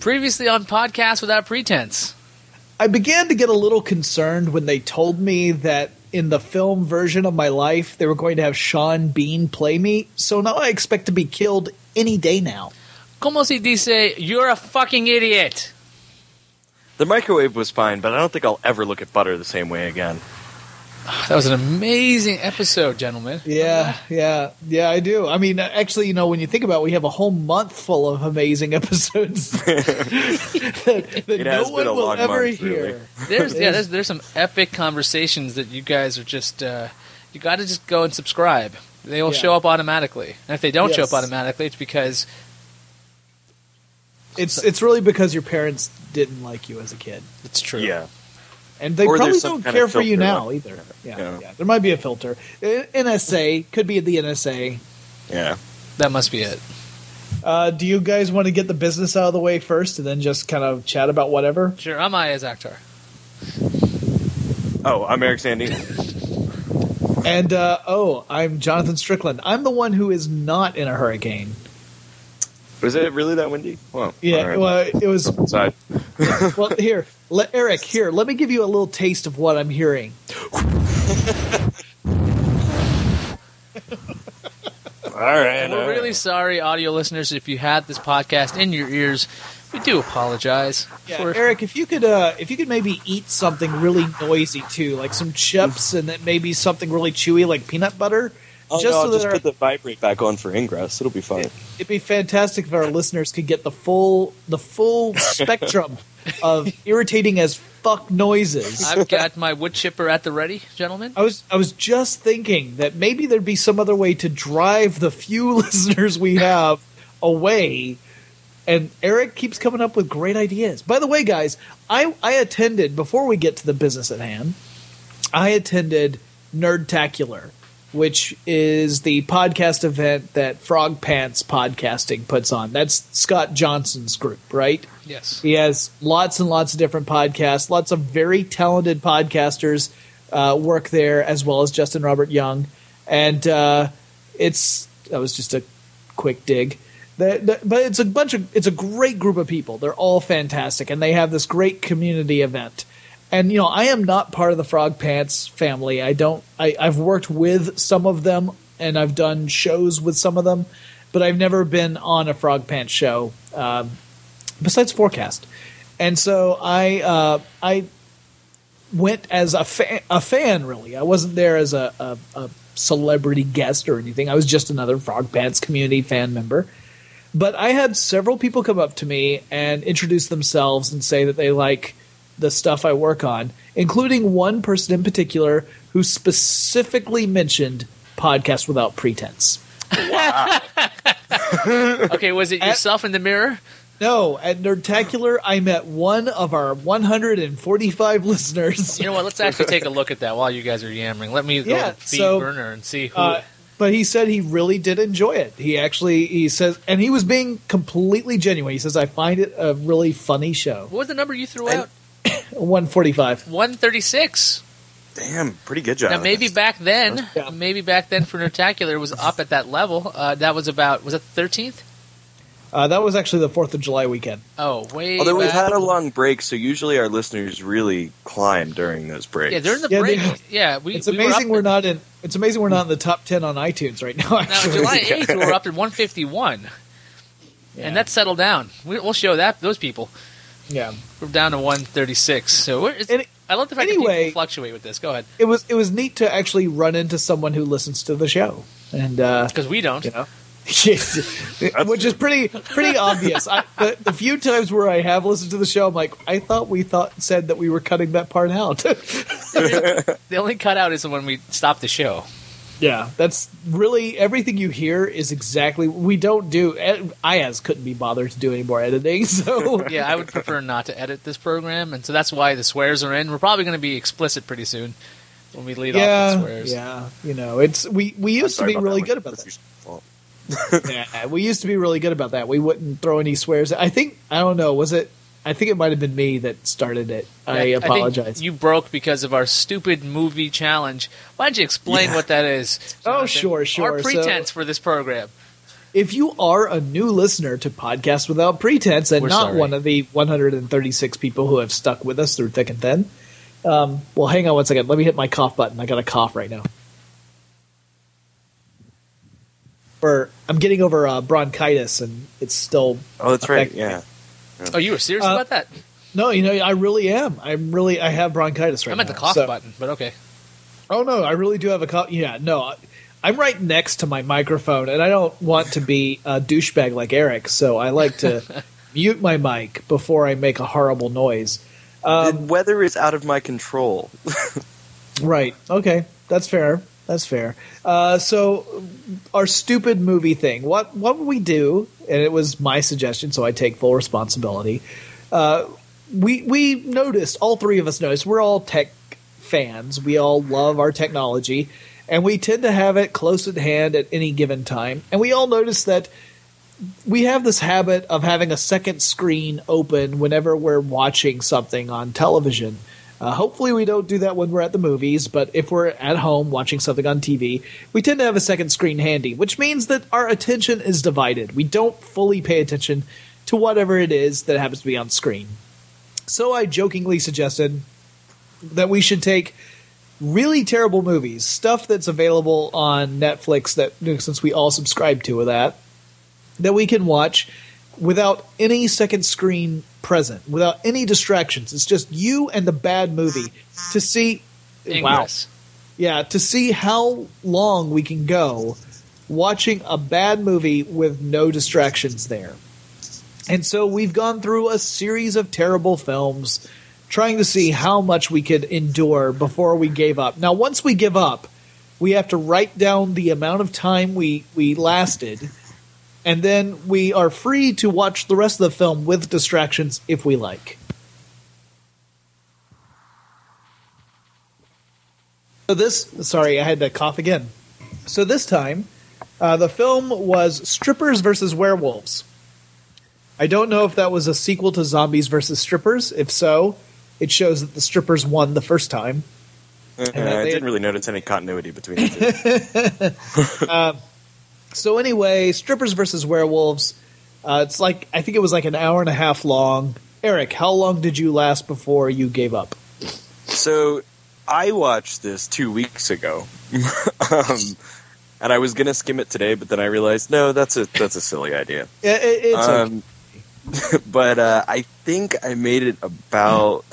Previously on Podcast Without Pretense. I began to get a little concerned when they told me that in the film version of my life they were going to have Sean Bean play me. So now I expect to be killed any day now. Como si dice, you're a fucking idiot. The microwave was fine, but I don't think I'll ever look at butter the same way again. That was an amazing episode, gentlemen. Yeah, yeah, yeah, I do. I mean, actually, you know, when you think about it, we have a whole month full of amazing episodes that, that It no has one a will long ever month, hear. really. There's yeah, there's there's some epic conversations that you guys are just uh, you got to just go and subscribe. They will Yeah. show up automatically, and if they don't show up automatically, it's because It's it's really because your parents didn't like you as a kid, it's true. Yeah. And they Or probably don't care for you now like- either. Yeah, Yeah. yeah, there might be a filter. NSA could be the NSA. Yeah. that must be it. Uh, do you guys want to get the business out of the way first, and then just kind of chat about whatever? Sure, I'm Ayaz Akhtar. Oh, I'm Eric Sandy. And uh, oh, I'm Jonathan Strickland. I'm the one who is not in a hurricane. Was it really that windy? Well, Yeah, all right. well, it was. Inside. Well, here, let, Eric, here, let me give you a little taste of what I'm hearing. All right. We're all really right. sorry, audio listeners, if you had this podcast in your ears. We do apologize. Yeah, for- Eric, if you could, uh, if you could maybe eat something really noisy too, like some chips, and then maybe something really chewy, like peanut butter. Oh, just no, so I'll that just our- put the vibrate back on for ingress. It'll be fine. It'd be fantastic if our listeners could get the full, the full spectrum of irritating as fuck noises. I've got my wood chipper at the ready, gentlemen. I was I was just thinking that maybe there'd be some other way to drive the few listeners we have away. And Eric keeps coming up with great ideas. By the way, guys, I, I attended before we get to the business at hand. I attended Nerdtacular, which is the podcast event that Frog Pants Podcasting puts on. That's Scott Johnson's group, right? Yes. He has lots and lots of different podcasts. Lots of very talented podcasters uh, work there, as well as Justin Robert Young. And uh, it's that was just a quick dig. The, the, but it's a bunch of it's a great group of people. They're all fantastic, and they have this great community event. And you know, I am not part of the Frog Pants family. I don't. I, I've worked with some of them, and I've done shows with some of them, but I've never been on a Frog Pants show. Um, besides forecast and so i uh, i went as a, fa- a fan really i wasn't there as a, a, a celebrity guest or anything i was just another frog pants community fan member but i had several people come up to me and introduce themselves and say that they like the stuff i work on including one person in particular who specifically mentioned podcast without pretense Okay, was it yourself in the mirror? no at nerdtacular i met one of our 145 listeners You know what? Let's actually take a look at that while you guys are yammering. Let me go Yeah, to the feed so, burner and see who. Uh, but he said he really did enjoy it. He actually he says, and he was being completely genuine. He says, "I find it a really funny show." what was the number you threw And- out? One forty-five. One thirty-six. Damn, pretty good job. Now maybe back then, Yeah. maybe back then for Nerdtacular was up at that level. Uh, that was about was it thirteenth? Uh, that was actually the Fourth of July weekend. Oh, way. Although we've had a long break, so usually our listeners really climb during those breaks. yeah during the Yeah, break. they- yeah, we. It's we amazing up we're at- not in. It's amazing we're not in the top ten on iTunes right now. Now July eighth, we're up at one fifty-one, Yeah. and that's settled down. We, we'll show that those people. Yeah. We're down to one thirty-six. So we're, I love the fact that anyway- people fluctuate with this. Go ahead, It was it was neat to actually run into someone who listens to the show, and uh, because we don't. you know. which is pretty pretty obvious. I, the, the few times where I have listened to the show, I'm like, I thought we thought said that we were cutting that part out. The only cutout is when we stop the show. Yeah, that's really everything you hear is exactly we don't do. Ayaz couldn't be bothered to do any more editing, so Yeah, I would prefer not to edit this program, and so that's why the swears are in. We're probably going to be explicit pretty soon when we lead off yeah, with swears. yeah. You know, it's we we used to be really good about that. yeah, we used to be really good about that. We wouldn't throw any swears. I think I don't know. Was it? I think it might have been me that started it. I think apologize. you broke because of our stupid movie challenge. Why don't you explain Yeah. what that is? Oh, sure, sure. Our So- pretense for this program. If you are a new listener to Podcast Without Pretense and We're not sorry. one of the 136 people who have stuck with us through thick and thin, um, well, hang on one second. Let me hit my cough button. I got a cough right now. Or I'm getting over uh, bronchitis, and it's still. Oh, that's right. Yeah. me. Yeah. Oh, you were serious Uh, about that? No, you know, I really am. I'm really. I have bronchitis right now. I'm at the now, cough so- button, but okay. Oh no, I really do have a cough. Yeah, no, I- I'm right next to my microphone, and I don't want to be a douchebag like Eric, so I like to mute my mic before I make a horrible noise. the Um, weather is out of my control. right? Okay, that's fair. That's fair. Uh, so, our stupid movie thing. What what would we do? And it was my suggestion, so I take full responsibility. Uh, we we noticed all three of us noticed we're all tech fans. We all love our technology, and we tend to have it close at hand at any given time. And we all noticed that we have this habit of having a second screen open whenever we're watching something on television. Uh, hopefully, we don't do that when we're at the movies, but if we're at home watching something on TV, we tend to have a second screen handy, which means that our attention is divided. We don't fully pay attention to whatever it is that happens to be on screen. So I jokingly suggested that we should take really terrible movies, stuff that's available on Netflix that since we all subscribe to that, that we can watch without any second screen present, without any distractions. It's just you and the bad movie to see wow. Yeah, to see how long we can go watching a bad movie with no distractions there. And so we've gone through a series of terrible films trying to see how much we could endure before we gave up. Now, once we give up, we have to write down the amount of time we, we lasted, and then we are free to watch the rest of the film with distractions if we like. So this, sorry, I had to cough again. So this time, uh, the film was Strippers versus Werewolves. I don't know if that was a sequel to Zombies versus Strippers. If so, it shows that the strippers won the first time. Uh, I didn't really notice any continuity between the two. So anyway, strippers versus werewolves. Uh, it's like I think it was like an hour and a half long. Eric, how long did you last before you gave up? so I watched this two weeks ago, um, and I was gonna skim it today, but then I realized no, that's a that's a silly idea. It, it- it's okay. Um, but uh, I think I made it about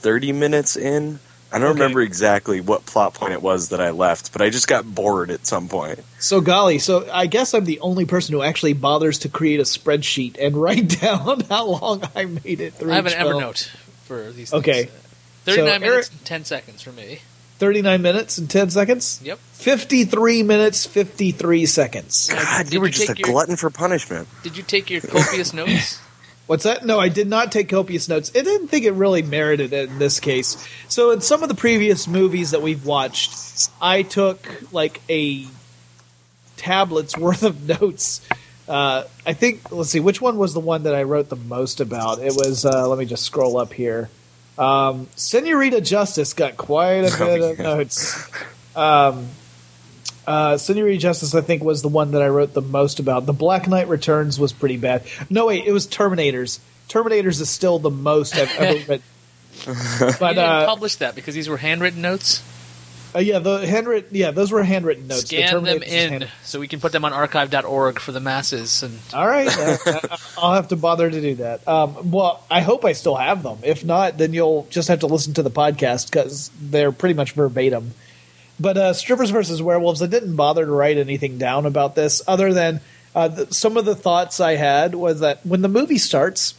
thirty minutes in. I don't Okay. remember exactly what plot point it was that I left, but I just got bored at some point. so golly. So I guess I'm the only person who actually bothers to create a spreadsheet and write down how long I made it through. I have an film. Evernote for these. Okay. things. Thirty-nine So, minutes Eric- and ten seconds for me. 39 minutes and 10 seconds. Yep. 53 minutes 53 seconds. God, did you were you just a your- glutton for punishment. Did you take your copious notes? What's that? No, I did not take copious notes. I didn't think it really merited it in this case. So, in some of the previous movies that we've watched, I took like a tablet's worth of notes. Uh, I think, let's see, which one was the one that I wrote the most about? It was, uh, let me just scroll up here. Um, Senorita Justice got quite a bit of notes. Um, uh, Senorita Justice, I think, was the one that I wrote the most about. The Black Knight Returns was pretty bad. No, wait, it was Terminators. Terminators is still the most I've ever written. you But didn't uh, publish that because these were handwritten notes. uh, yeah, the handwritten, yeah, those were handwritten notes. The Scan them in so we can put them on archive.org for the masses. And All right, uh, I'll have to bother to do that. Um, well, I hope I still have them. If not, then you'll just have to listen to the podcast because they're pretty much verbatim. But uh, strippers versus werewolves, I didn't bother to write anything down about this, other than uh, th- some of the thoughts I had was that when the movie starts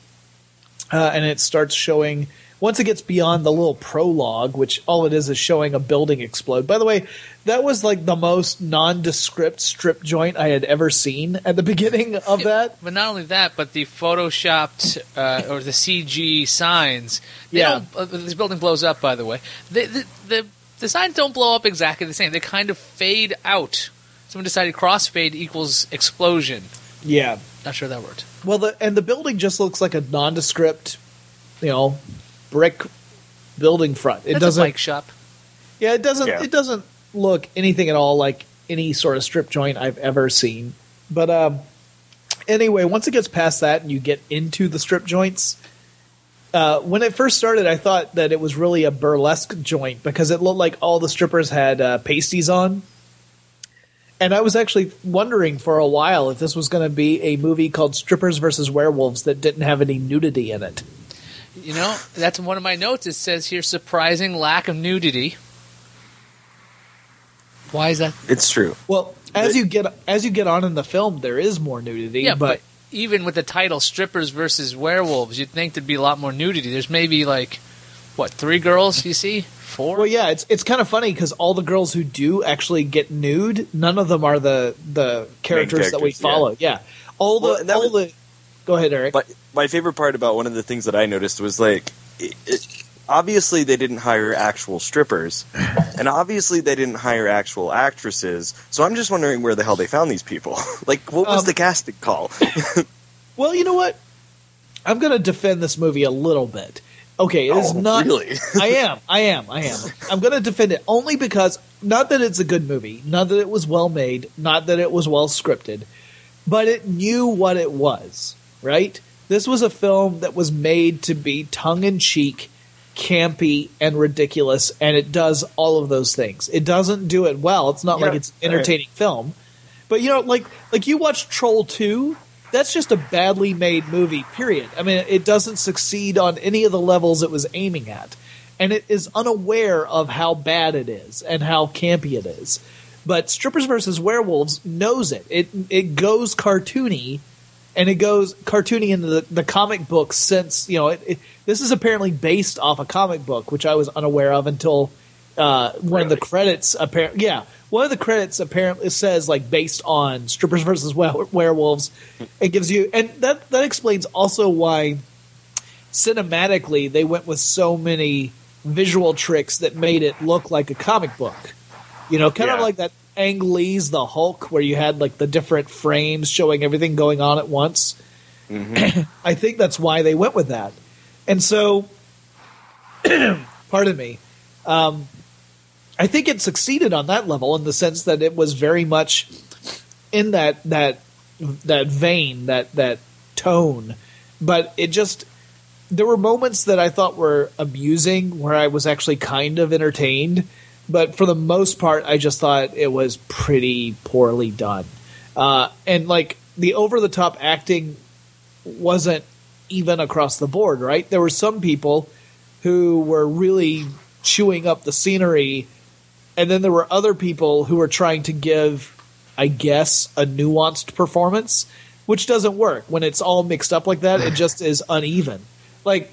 uh, and it starts showing. Once it gets beyond the little prologue, which all it is is showing a building explode. By the way, that was like the most nondescript strip joint I had ever seen at the beginning of that. But not only that, but the photoshopped uh, or the CG signs. Yeah. uh, this building blows up. By the way, the, the the the signs don't blow up exactly the same. They kind of fade out. Someone decided crossfade equals explosion. Yeah. Not sure that worked. Well, the and the building just looks like a nondescript, you know, brick building front. It That's doesn't. bike shop. Yeah, it doesn't. Yeah. It doesn't look anything at all like any sort of strip joint I've ever seen. But um, anyway, once it gets past that and you get into the strip joints, uh, when it first started, I thought that it was really a burlesque joint because it looked like all the strippers had uh, pasties on. And I was actually wondering for a while if this was going to be a movie called Strippers versus Werewolves that didn't have any nudity in it. You know, that's one of my notes. It says here surprising lack of nudity. Why is that? It's true. Well, as The- you get as you get on in the film, there is more nudity, Yeah, but, but even with the title "Strippers versus Werewolves," you'd think there'd be a lot more nudity. There's maybe like what three girls you see, four. Well, yeah, it's it's kind of funny because all the girls who do actually get nude, none of them are the the characters, that we characters, yeah. follow. Yeah, all the Well, and all was- the. Go ahead, Eric. But my favorite part about one of the things that I noticed was like, it, it, obviously they didn't hire actual strippers, and obviously they didn't hire actual actresses. So I'm just wondering where the hell they found these people. like, what was Um, the casting call? well, you know what? I'm going to defend this movie a little bit. Okay, it is Oh, not. really. I am. I am. I am. I'm going to defend it only because not that it's a good movie, not that it was well made, not that it was well scripted, but it knew what it was. Right? This was a film that was made to be tongue in cheek, campy, and ridiculous, and it does all of those things. It doesn't do it well. It's not Yeah, like it's an entertaining film, but you know, like like you watch Troll Two. That's just a badly made movie. Period. I mean, it doesn't succeed on any of the levels it was aiming at, and it is unaware of how bad it is and how campy it is. But Strippers versus Werewolves knows it. It it goes cartoony, and it goes cartoony in the, the comic book since You know, it, it, this is apparently based off a comic book, which I was unaware of until uh, one of the credits. Apparently, yeah, one of the credits apparently says like based on strippers versus werewolves. It gives you, and that that explains also why cinematically they went with so many visual tricks that made it look like a comic book. You know, kind of like that Ang Lee's The Hulk, where you had like the different frames showing everything going on at once. I think that's why they went with that. And so, pardon me, um, I think it succeeded on that level in the sense that it was very much in that that that vein, that that tone, but it just there were moments that I thought were amusing where I was actually kind of entertained, but for the most part, I just thought it was pretty poorly done. Uh, and like the over the top acting wasn't even across the board, right? There were some people who were really chewing up the scenery, and then there were other people who were trying to give, I guess, a nuanced performance, which doesn't work when it's all mixed up like that. It just is uneven. Like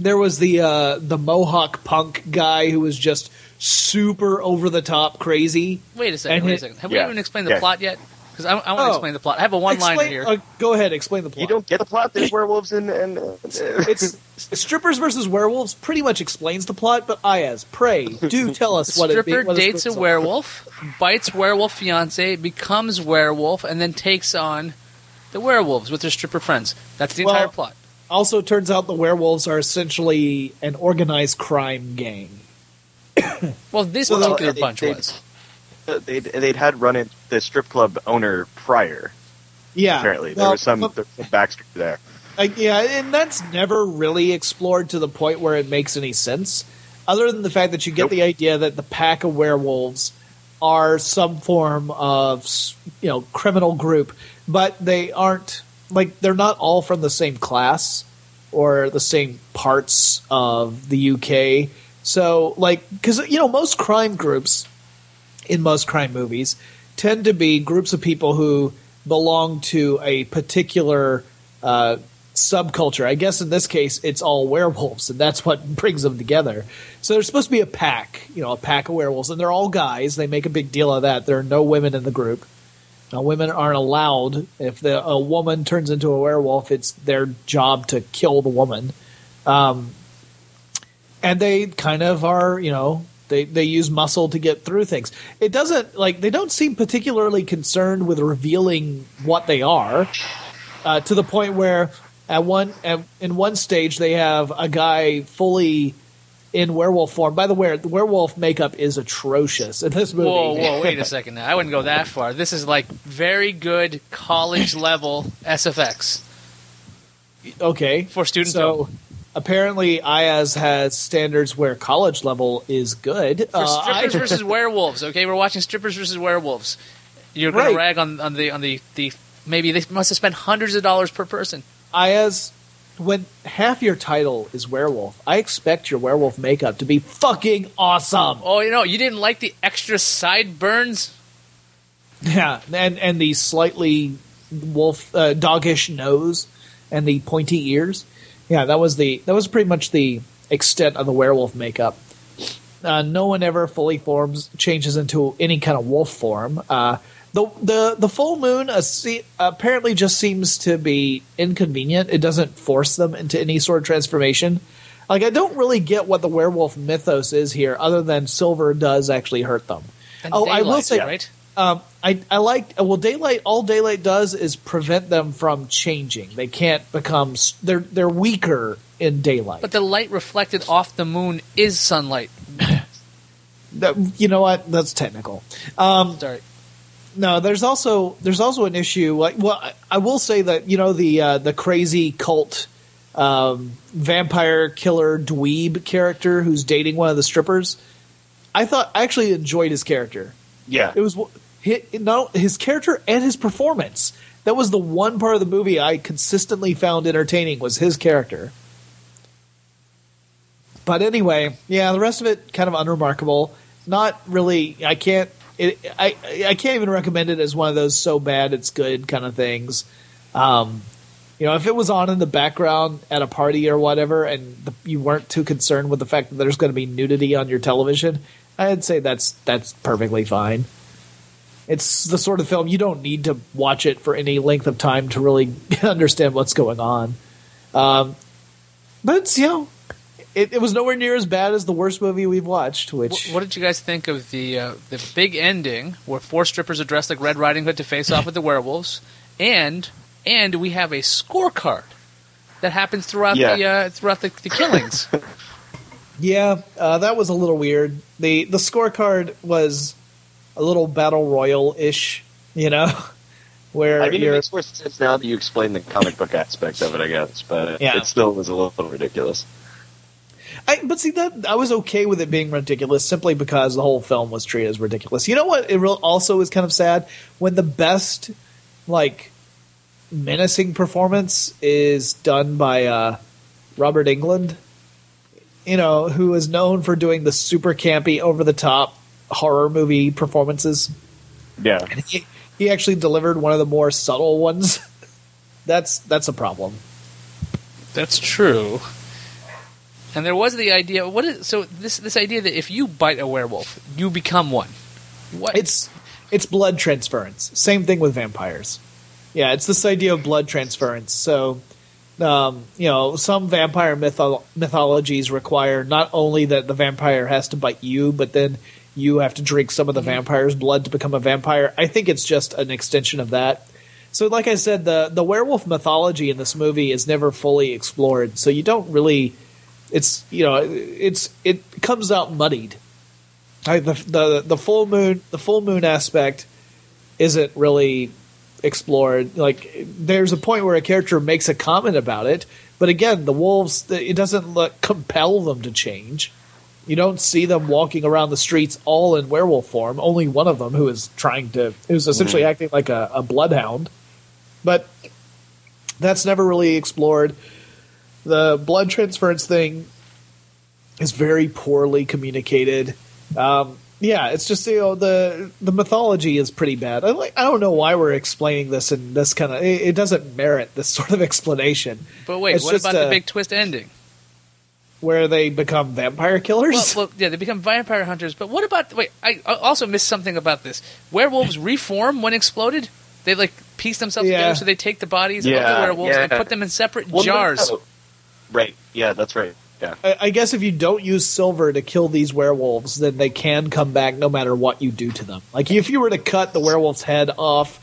there was the uh, the Mohawk punk guy who was just super over the top crazy. Wait a second. And Wait a second. Have yeah, we even explained the yeah. plot yet? Because I, I want to Oh. explain the plot. I have a one-liner here. uh, go ahead, explain the plot. you don't get the plot. There's werewolves and and. uh, it's strippers versus werewolves pretty much explains the plot, but Ayaz, pray do tell us what it be, stripper what dates a scripts werewolf, bites werewolf fiance, becomes werewolf, and then takes on the werewolves with their stripper friends. That's the Well- entire plot. Also, turns out the werewolves are essentially an organized crime gang. Well, this So Well, particular they- bunch they- was. they'd, they'd had run in the strip club owner prior. Yeah, Apparently, there was some, well, there was some backstory there. uh, yeah, and that's never really explored to the point where it makes any sense, other than the fact that you get Nope. the idea that the pack of werewolves are some form of you know criminal group, but they aren't like they're not all from the same class or the same parts of the UK. So like because you know most crime groups in most crime movies tend to be groups of people who belong to a particular uh, subculture. I guess in this case, it's all werewolves, and that's what brings them together. So there's supposed to be a pack, you know, a pack of werewolves, and they're all guys. They make a big deal of that. There are no women in the group. Now, women aren't allowed. If the, a woman turns into a werewolf, it's their job to kill the woman. Um, and they kind of are, you know, they, they use muscle to get through things. It doesn't, like, they don't seem particularly concerned with revealing what they are uh, to the point where at one at, in one stage they have a guy fully in werewolf form. By the way, the werewolf makeup is atrocious in this movie. Whoa, whoa, wait a second now. I wouldn't go that far. This is like very good college level SFX okay, for student so film. Apparently Ayaz has standards where college level is good. For Uh, I- strippers versus werewolves, okay? We're watching strippers versus werewolves. You're going Right. to rag on, on the on the, the maybe they must have spent hundreds of dollars per person. Ayaz, when half your title is werewolf, I expect your werewolf makeup to be fucking awesome. Oh, you know, you didn't like the extra sideburns? Yeah, and and the slightly wolf uh, doggish nose and the pointy ears. Yeah, that was the that was pretty much the extent of the werewolf makeup. Uh, no one ever fully forms changes into any kind of wolf form. Uh, the the the full moon uh, apparently just seems to be inconvenient. It doesn't force them into any sort of transformation. Like I don't really get what the werewolf mythos is here, other than silver does actually hurt them. And oh, I will daylight, say, right? Um, I I like well daylight. All daylight does is prevent them from changing. They can't become they're they're weaker in daylight. But the light reflected off the moon is sunlight. That- you know what? That's technical. Um, Sorry. no, there's also there's also an issue. Like, well, I, I will say that you know the uh, the crazy cult um, vampire killer dweeb character who's dating one of the strippers. I thought I actually enjoyed his character. Yeah. It was his, no his character and his performance. That was the one part of the movie I consistently found entertaining was his character. But anyway, yeah, the rest of it kind of unremarkable. Not really. I can't. It, I I can't even recommend it as one of those so bad it's good kind of things. Um, you know, if it was on in the background at a party or whatever, and the, you weren't too concerned with the fact that there's going to be nudity on your television, I'd say that's that's perfectly fine. It's the sort of film you don't need to watch it for any length of time to really understand what's going on. Um, but it's you know, it, it was nowhere near as bad as the worst movie we've watched. Which Wh- What did you guys think of the uh, the big ending where four strippers are dressed like Red Riding Hood to face off with the werewolves, and and we have a scorecard that happens throughout Yeah. the uh, throughout the, the killings. Yeah, uh, that was a little weird. the The scorecard was a little battle royal ish, you know, where I mean, it makes more sense now that you explain the comic book aspect of it, I guess, but Yeah. it still was a little ridiculous. I, but see that I was okay with it being ridiculous simply because the whole film was treated as ridiculous. You know what? It real, also is kind of sad when the best like menacing performance is done by uh, Robert Englund. You know, who is known for doing the super campy, over the top horror movie performances. Yeah. He, he actually delivered one of the more subtle ones. that's that's a problem. That's true. And there was the idea. What is so this this idea that if you bite a werewolf, you become one. What? It's it's blood transference. Same thing with vampires. Yeah, it's this idea of blood transference. So, um, you know, some vampire mytho- mythologies require not only that the vampire has to bite you, but then you have to drink some of the mm-hmm. vampire's blood to become a vampire. I think it's just an extension of that. So, like I said, the the werewolf mythology in this movie is never fully explored. So you don't really. It's you know it's it comes out muddied I, the, the the full moon the full moon aspect isn't really explored. Like there's a point where a character makes a comment about it, but again, the wolves it doesn't look, compel them to change. You don't see them walking around the streets all in werewolf form. Only one of them who is trying to who's essentially acting like a, a bloodhound, but that's never really explored. The blood transference thing is very poorly communicated. Um, yeah, it's just you know the the mythology is pretty bad. I like I don't know why we're explaining this in this kind of it, it doesn't merit this sort of explanation. but wait, it's what about the uh, big twist ending? Where they become vampire killers? well, yeah, they become vampire hunters. But what about? Wait, I I also missed something about this. Werewolves reform when exploded. They like piece themselves Yeah. together, so they take the bodies of the Yeah, werewolves and put them in separate Well, jars. no. Right. Yeah, that's right. Yeah. I, I guess if you don't use silver to kill these werewolves, then they can come back no matter what you do to them. Like if you were to cut the werewolf's head off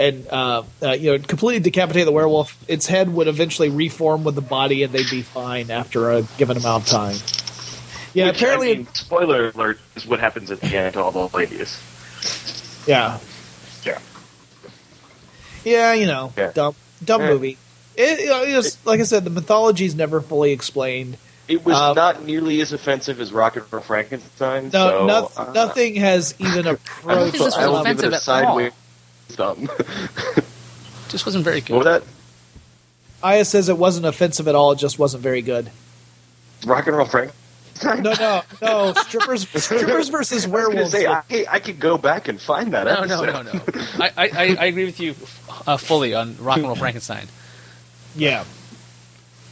and uh, uh, you know completely decapitate the werewolf, its head would eventually reform with the body, and they'd be fine after a given amount of time. Yeah, Which, apparently, I mean, spoiler alert is what happens at the end to all the ladies. yeah, Yeah. yeah, you know, Yeah. dumb, dumb Yeah. movie. It, you know, it was, like I said, the mythology is never fully explained. It was Um, not nearly as offensive as Rocket for Frankenstein. No, so, noth- uh, nothing has even I approached. think this was I will level- give it offensive at all. Sideways thumb. Just wasn't very good. what was good. that? Ayaz says it wasn't offensive at all; it just wasn't very good. Rock and Roll Frankenstein? No, no, no. Strippers, strippers versus I was gonna werewolves. say, I, I could go back and find that No, no, episode. no, no. I, I, I I agree with you uh, fully on Rock and Roll Frankenstein. Yeah.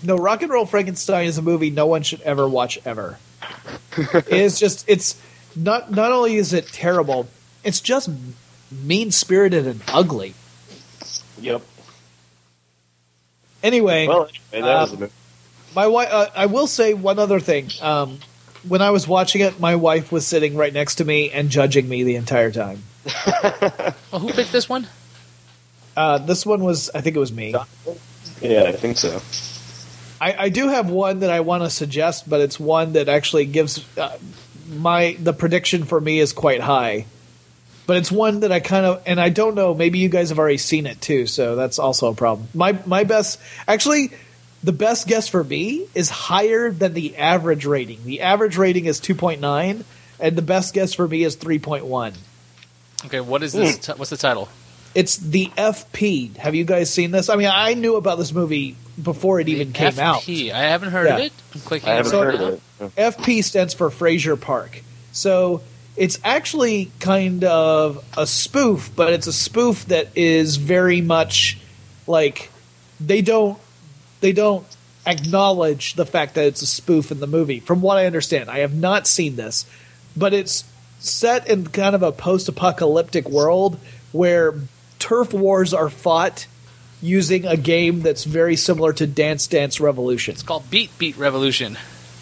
No, Rock and Roll Frankenstein is a movie no one should ever watch ever. it is just it's not not only is it terrible, it's just mean spirited and ugly. Yep. Anyway, Well, anyway, that was the movie. my wife. Uh, I will say one other thing. Um, when I was watching it, my wife was sitting right next to me and judging me the entire time. Well, who picked this one? Uh, this one was, I think it was me. Yeah, I think so. I, I do have one that I want to suggest, but it's one that actually gives uh, my the prediction for me is quite high. But it's one that I kind of and I don't know. Maybe you guys have already seen it too, so that's also a problem. My my best actually. The best guess for me is higher than the average rating. The average rating is 2.9, and the best guess for me is 3.1. Okay, what is this? Hmm. T- what's the title? It's the FP. Have you guys seen this? I mean, I knew about this movie before it even The came out. FP. I haven't heard of it. I'm clicking. I haven't So- heard of it. FP stands for Frazier Park. So it's actually kind of a spoof, but it's a spoof that is very much like they don't they don't acknowledge the fact that it's a spoof in the movie. From what I understand, I have not seen this, but it's set in kind of a post-apocalyptic world where turf wars are fought using a game that's very similar to Dance Dance Revolution. It's called Beat Beat Revolution.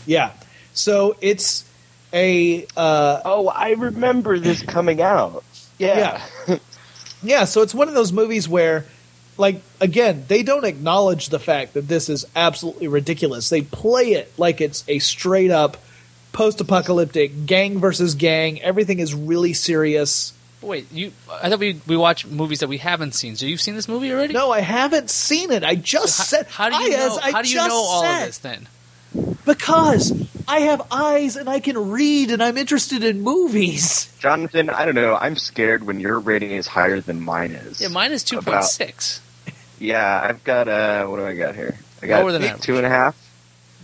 Yeah. So it's a uh, Oh, I remember this coming out. Yeah. yeah. So it's one of those movies where, like, again, they don't acknowledge the fact that this is absolutely ridiculous. They play it like it's a straight up post-apocalyptic gang versus gang. Everything is really serious. Wait, you? I thought we we watch movies that we haven't seen. So you've seen this movie already? No, I haven't seen it. I just How, said. how do you Ayaz, know? I How do you know all said, of this then? Because I have eyes and I can read and I'm interested in movies. Jonathan, I don't know. I'm scared when your rating is higher than mine is. Yeah, mine is two point six. Yeah, I've got uh, what do I got here? I got Lower than average. two and a half.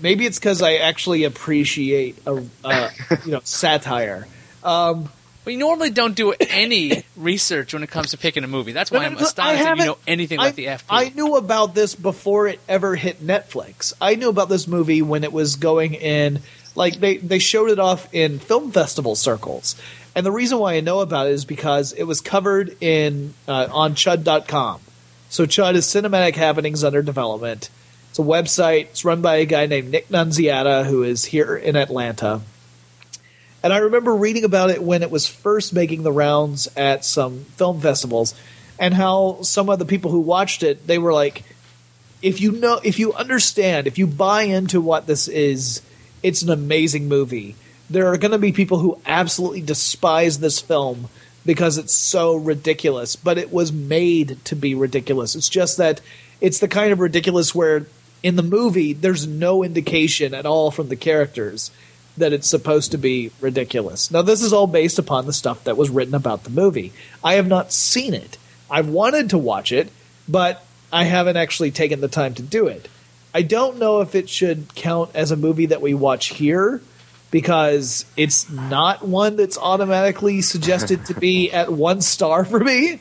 Maybe it's because I actually appreciate a, uh, you know satire. Um, We normally don't do any research when it comes to picking a movie. That's why No, I'm no, no, I astonished that you know anything I, about the FP. I knew about this before it ever hit Netflix. I knew about this movie when it was going in, like they they showed it off in film festival circles. And the reason why I know about it is because it was covered in uh, on Chud.com. So Chud is Cinematic Happenings Under Development. It's a website. It's run by a guy named Nick Nunziata, who is here in Atlanta. And I remember reading about it when it was first making the rounds at some film festivals, and how some of the people who watched it, they were like, if you know, if you understand, if you buy into what this is, it's an amazing movie. There are going to be people who absolutely despise this film because it's so ridiculous, but it was made to be ridiculous. It's just that it's the kind of ridiculous where in the movie there's no indication at all from the characters that it's supposed to be ridiculous. Now, this is all based upon the stuff that was written about the movie. I have not seen it. I've wanted to watch it, but I haven't actually taken the time to do it. I don't know if it should count as a movie that we watch here because it's not one that's automatically suggested to be at one star for me.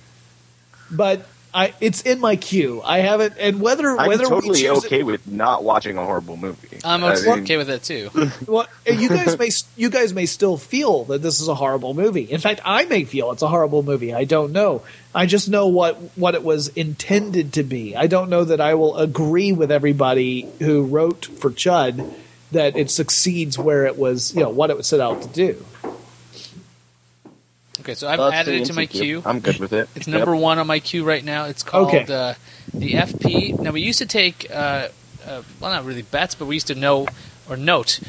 But I, it's in my queue. I haven't, and whether I'm whether we totally choose it- okay with not watching a horrible movie. I'm I okay, mean, with it too. well, you guys may you guys may still feel that this is a horrible movie. In fact, I may feel it's a horrible movie. I don't know. I just know what what it was intended to be. I don't know that I will agree with everybody who wrote for Chud that it succeeds where it was, you know, what it was set out to do. Okay, so I've I'll added it to my queue. I'm good with it. It's Yep. number one on my queue right now. It's called Okay. uh, the FP. Now we used to take, uh, uh, well, not really bets, but we used to know or note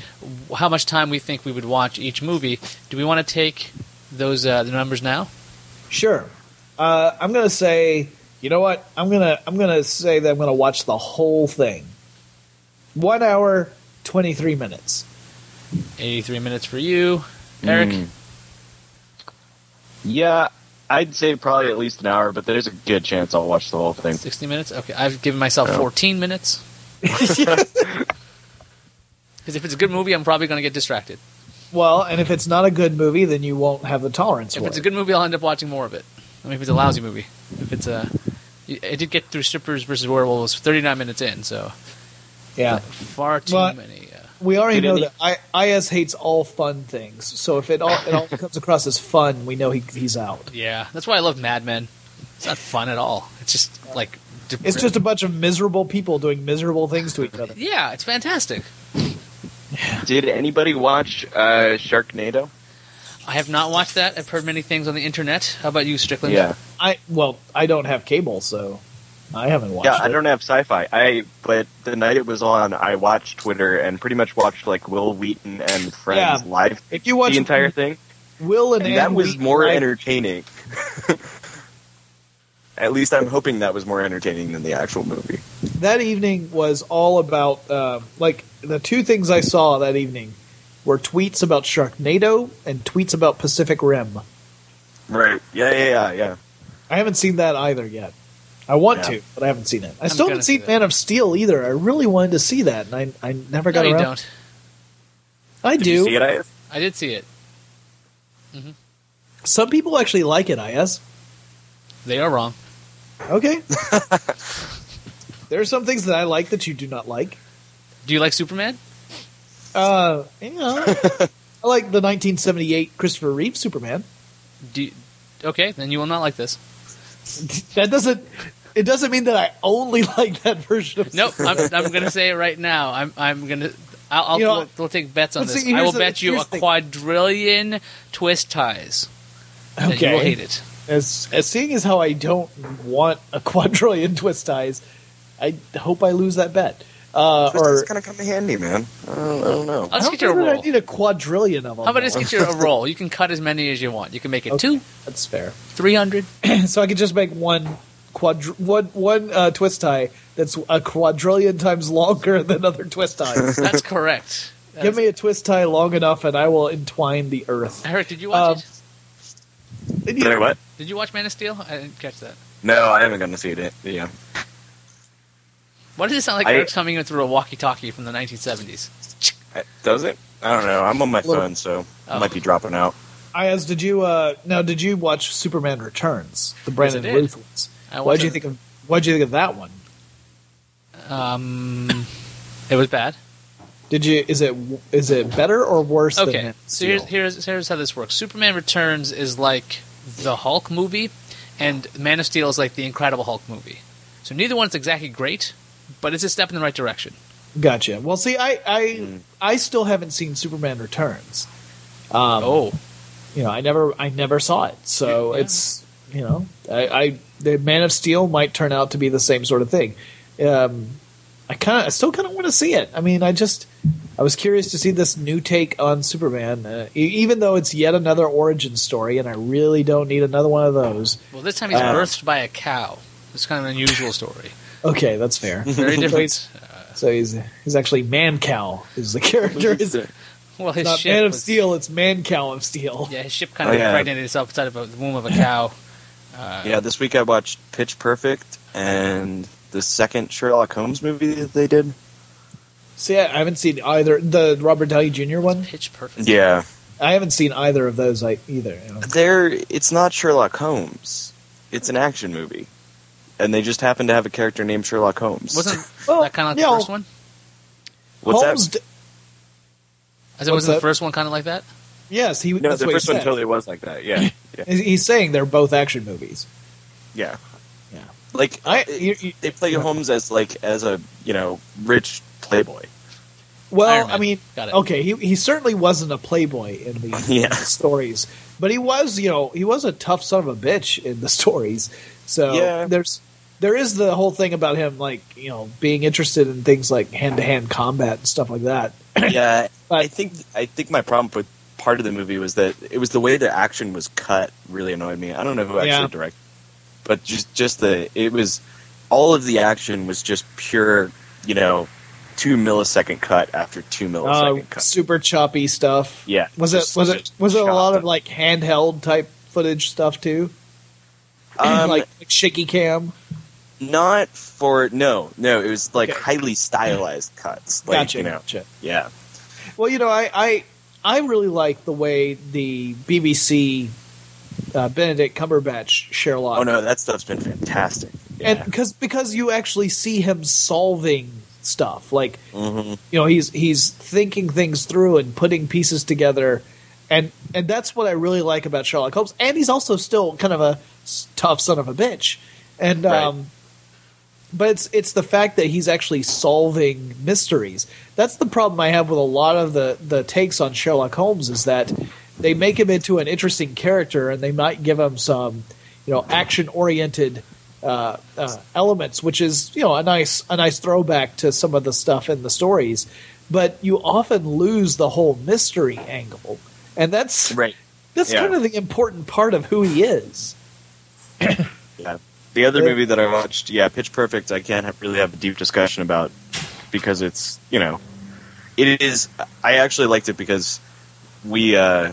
how much time we think we would watch each movie. Do we want to take those uh, the numbers now? Sure. Uh, I'm gonna say, you know what? I'm gonna I'm gonna say that I'm gonna watch the whole thing. One hour, twenty three minutes. 83 minutes for you, Eric. Mm. Yeah, I'd say probably at least an hour, but there's a good chance I'll watch the whole thing. 60 minutes. Okay, I've given myself Yeah. 14 minutes. Because if it's a good movie, I'm probably going to get distracted. Well, and if it's not a good movie, then you won't have the tolerance If for it's a good movie, I'll end up watching more of it. I mean, if it's a lousy movie. If it's a. I did get through Strippers versus Werewolves 39 minutes in, so yeah. far too Well, many. We already Did know any- that I, IS hates all fun things. So if it all it all comes across as fun, we know he, he's out. yeah, that's why I love Mad Men. It's not fun at all. It's just like. It's just a bunch of miserable people doing miserable things to each other. Yeah, it's fantastic. Did anybody watch uh, Sharknado? I have not watched that. I've heard many things on the internet. How about you, Strickland? Yeah, I well, I don't have cable, so I haven't watched yeah. it. I don't have sci-fi. I but the night it was on, I watched Twitter and pretty much watched like Wil Wheaton and Friends Yeah. live If you watch the entire thing. Will and, And that was Wheaton more live- entertaining. At least I'm hoping that was more entertaining than the actual movie. that evening was all about uh, like the two things I saw that evening were tweets about Sharknado and tweets about Pacific Rim. Right. Yeah, yeah, yeah, yeah. I haven't seen that either yet. I want Yeah. to, but I haven't seen it. I I'm still haven't see seen that. Man of Steel either. I really wanted to see that, and I, I never No, got you around. don't. I Did do. you see it? I- I did see it. Some people actually like it. I it. Is They are wrong. okay. there are some things that I like that you do not like. Do you like Superman? Uh, yeah. I like the 1978 Christopher Reeve Superman. Do you, okay, then you will not like this. That doesn't. It doesn't mean that I only like that version of. Nope, I'm, I'm going to say it right now. I'm I'm going to. I'll, I'll You know- we'll, we'll take bets on this. see, I will the- bet you a thing. quadrillion twist ties. Okay, you will hate it. As, as seeing as how I don't want a quadrillion twist ties, I hope I lose that bet. Uh, Twist or ties kind of come in handy, man. I don't, I don't know. Let's I get you a don't know I need a quadrillion of them. How about just get you a roll? You can cut as many as you want. You can make it Okay. two, That's fair. three hundred. so I could just make one quadr- one one uh, twist tie that's a quadrillion times longer than other twist ties. That's correct. Give That's- me a twist tie long enough, and I will entwine the earth. Eric, did you watch Um, it? Did you- Sorry, what? Did you watch Man of Steel? I didn't catch that. No, I haven't gotten to see it. Yeah. Why does it sound like I- Eric's coming in through a walkie-talkie from the 1970s? Uh, Does it? I don't know. I'm on my Little- phone, so Oh. it might be dropping out. Ayaz, did you uh, now? Did you watch Superman Returns, the Brandon did. Routh ones? What did you think of? What did you think of that one? Um, it was bad. Did you? Is it is it better or worse Okay, Man so here's, here's here's how this works. Superman Returns is like the Hulk movie, and Man of Steel is like the Incredible Hulk movie. So neither one's exactly great, but it's a step in the right direction. Gotcha. Well, see, I I, Hmm. I still haven't seen Superman Returns. Um, Oh, you know, I never I never saw it, so Yeah. it's you know, I, I the Man of Steel might turn out to be the same sort of thing. Um, I kind of, I still kind of want to see it. I mean, I just, I was curious to see this new take on Superman, uh, e- even though it's yet another origin story, and I really don't need another one of those. well, this time he's Uh, birthed by a cow. It's kind of an unusual story. Okay, that's fair. Very different. So he's he's actually Man Cow is the character. It's well, his not ship Man of was- Steel. It's Man Cow of Steel. Yeah, his ship kind Oh, of yeah. impregnated itself inside of a, the womb of a cow. Uh, Yeah, this week I watched Pitch Perfect and the second Sherlock Holmes movie that they did. See, I I haven't seen either the Robert Downey Jr. one. Pitch perfect. Yeah, I haven't seen either of those either. you know. there. It's not Sherlock Holmes. It's an action movie, and they just happen to have a character named Sherlock Holmes. Wasn't Well, that kind of like yeah, the first one? What's Holmes that? d- I said, What's wasn't that? the first one kind of like that? yes, he. No, that's the what he first one said. totally was like that. Yeah, yeah, He's- He's saying they're both action movies. yeah. Yeah. Like I- you- you- they play yeah. Holmes as like as a you know rich playboy. Well, I mean, Got it. okay, he he certainly wasn't a playboy in the Yeah. stories, but he was, you know, he was a tough son of a bitch in the stories. So Yeah. there's there is the whole thing about him, like you know, being interested in things like hand to hand combat and stuff like that. yeah, I think I think my problem with part of the movie was that it was the way the action was cut really annoyed me. I don't know who actually Yeah. directed, but just just the it was all of the action was just pure, you know, two millisecond cut after two millisecond Uh, cut. super choppy stuff. Yeah, Was it was it was it a lot of like handheld type footage stuff too? Um, like, like shaky cam. Not for no, no. It was like Okay. highly stylized cuts. Like gotcha. you know, gotcha. yeah. Well, you know, I I, I really like the way the BBC uh, Benedict Cumberbatch Sherlock. Oh no, that stuff's been fantastic. Yeah. and because because you actually see him solving stuff like Mhm. you know he's he's thinking things through and putting pieces together and and that's what I really like about Sherlock Holmes and he's also still kind of a tough son of a bitch and Right. um but it's it's the fact that he's actually solving mysteries that's the problem I have with a lot of the the takes on Sherlock Holmes is that they make him into an interesting character and they might give him some you know action oriented uh, uh, elements, which is you know a nice a nice throwback to some of the stuff in the stories, but you often lose the whole mystery angle, and that's right. that's Yeah. kind of the important part of who he is. Yeah. The other movie that I watched, yeah, Pitch Perfect, I can't have, really have a deep discussion about because it's, you know, it is. I actually liked it because we, uh,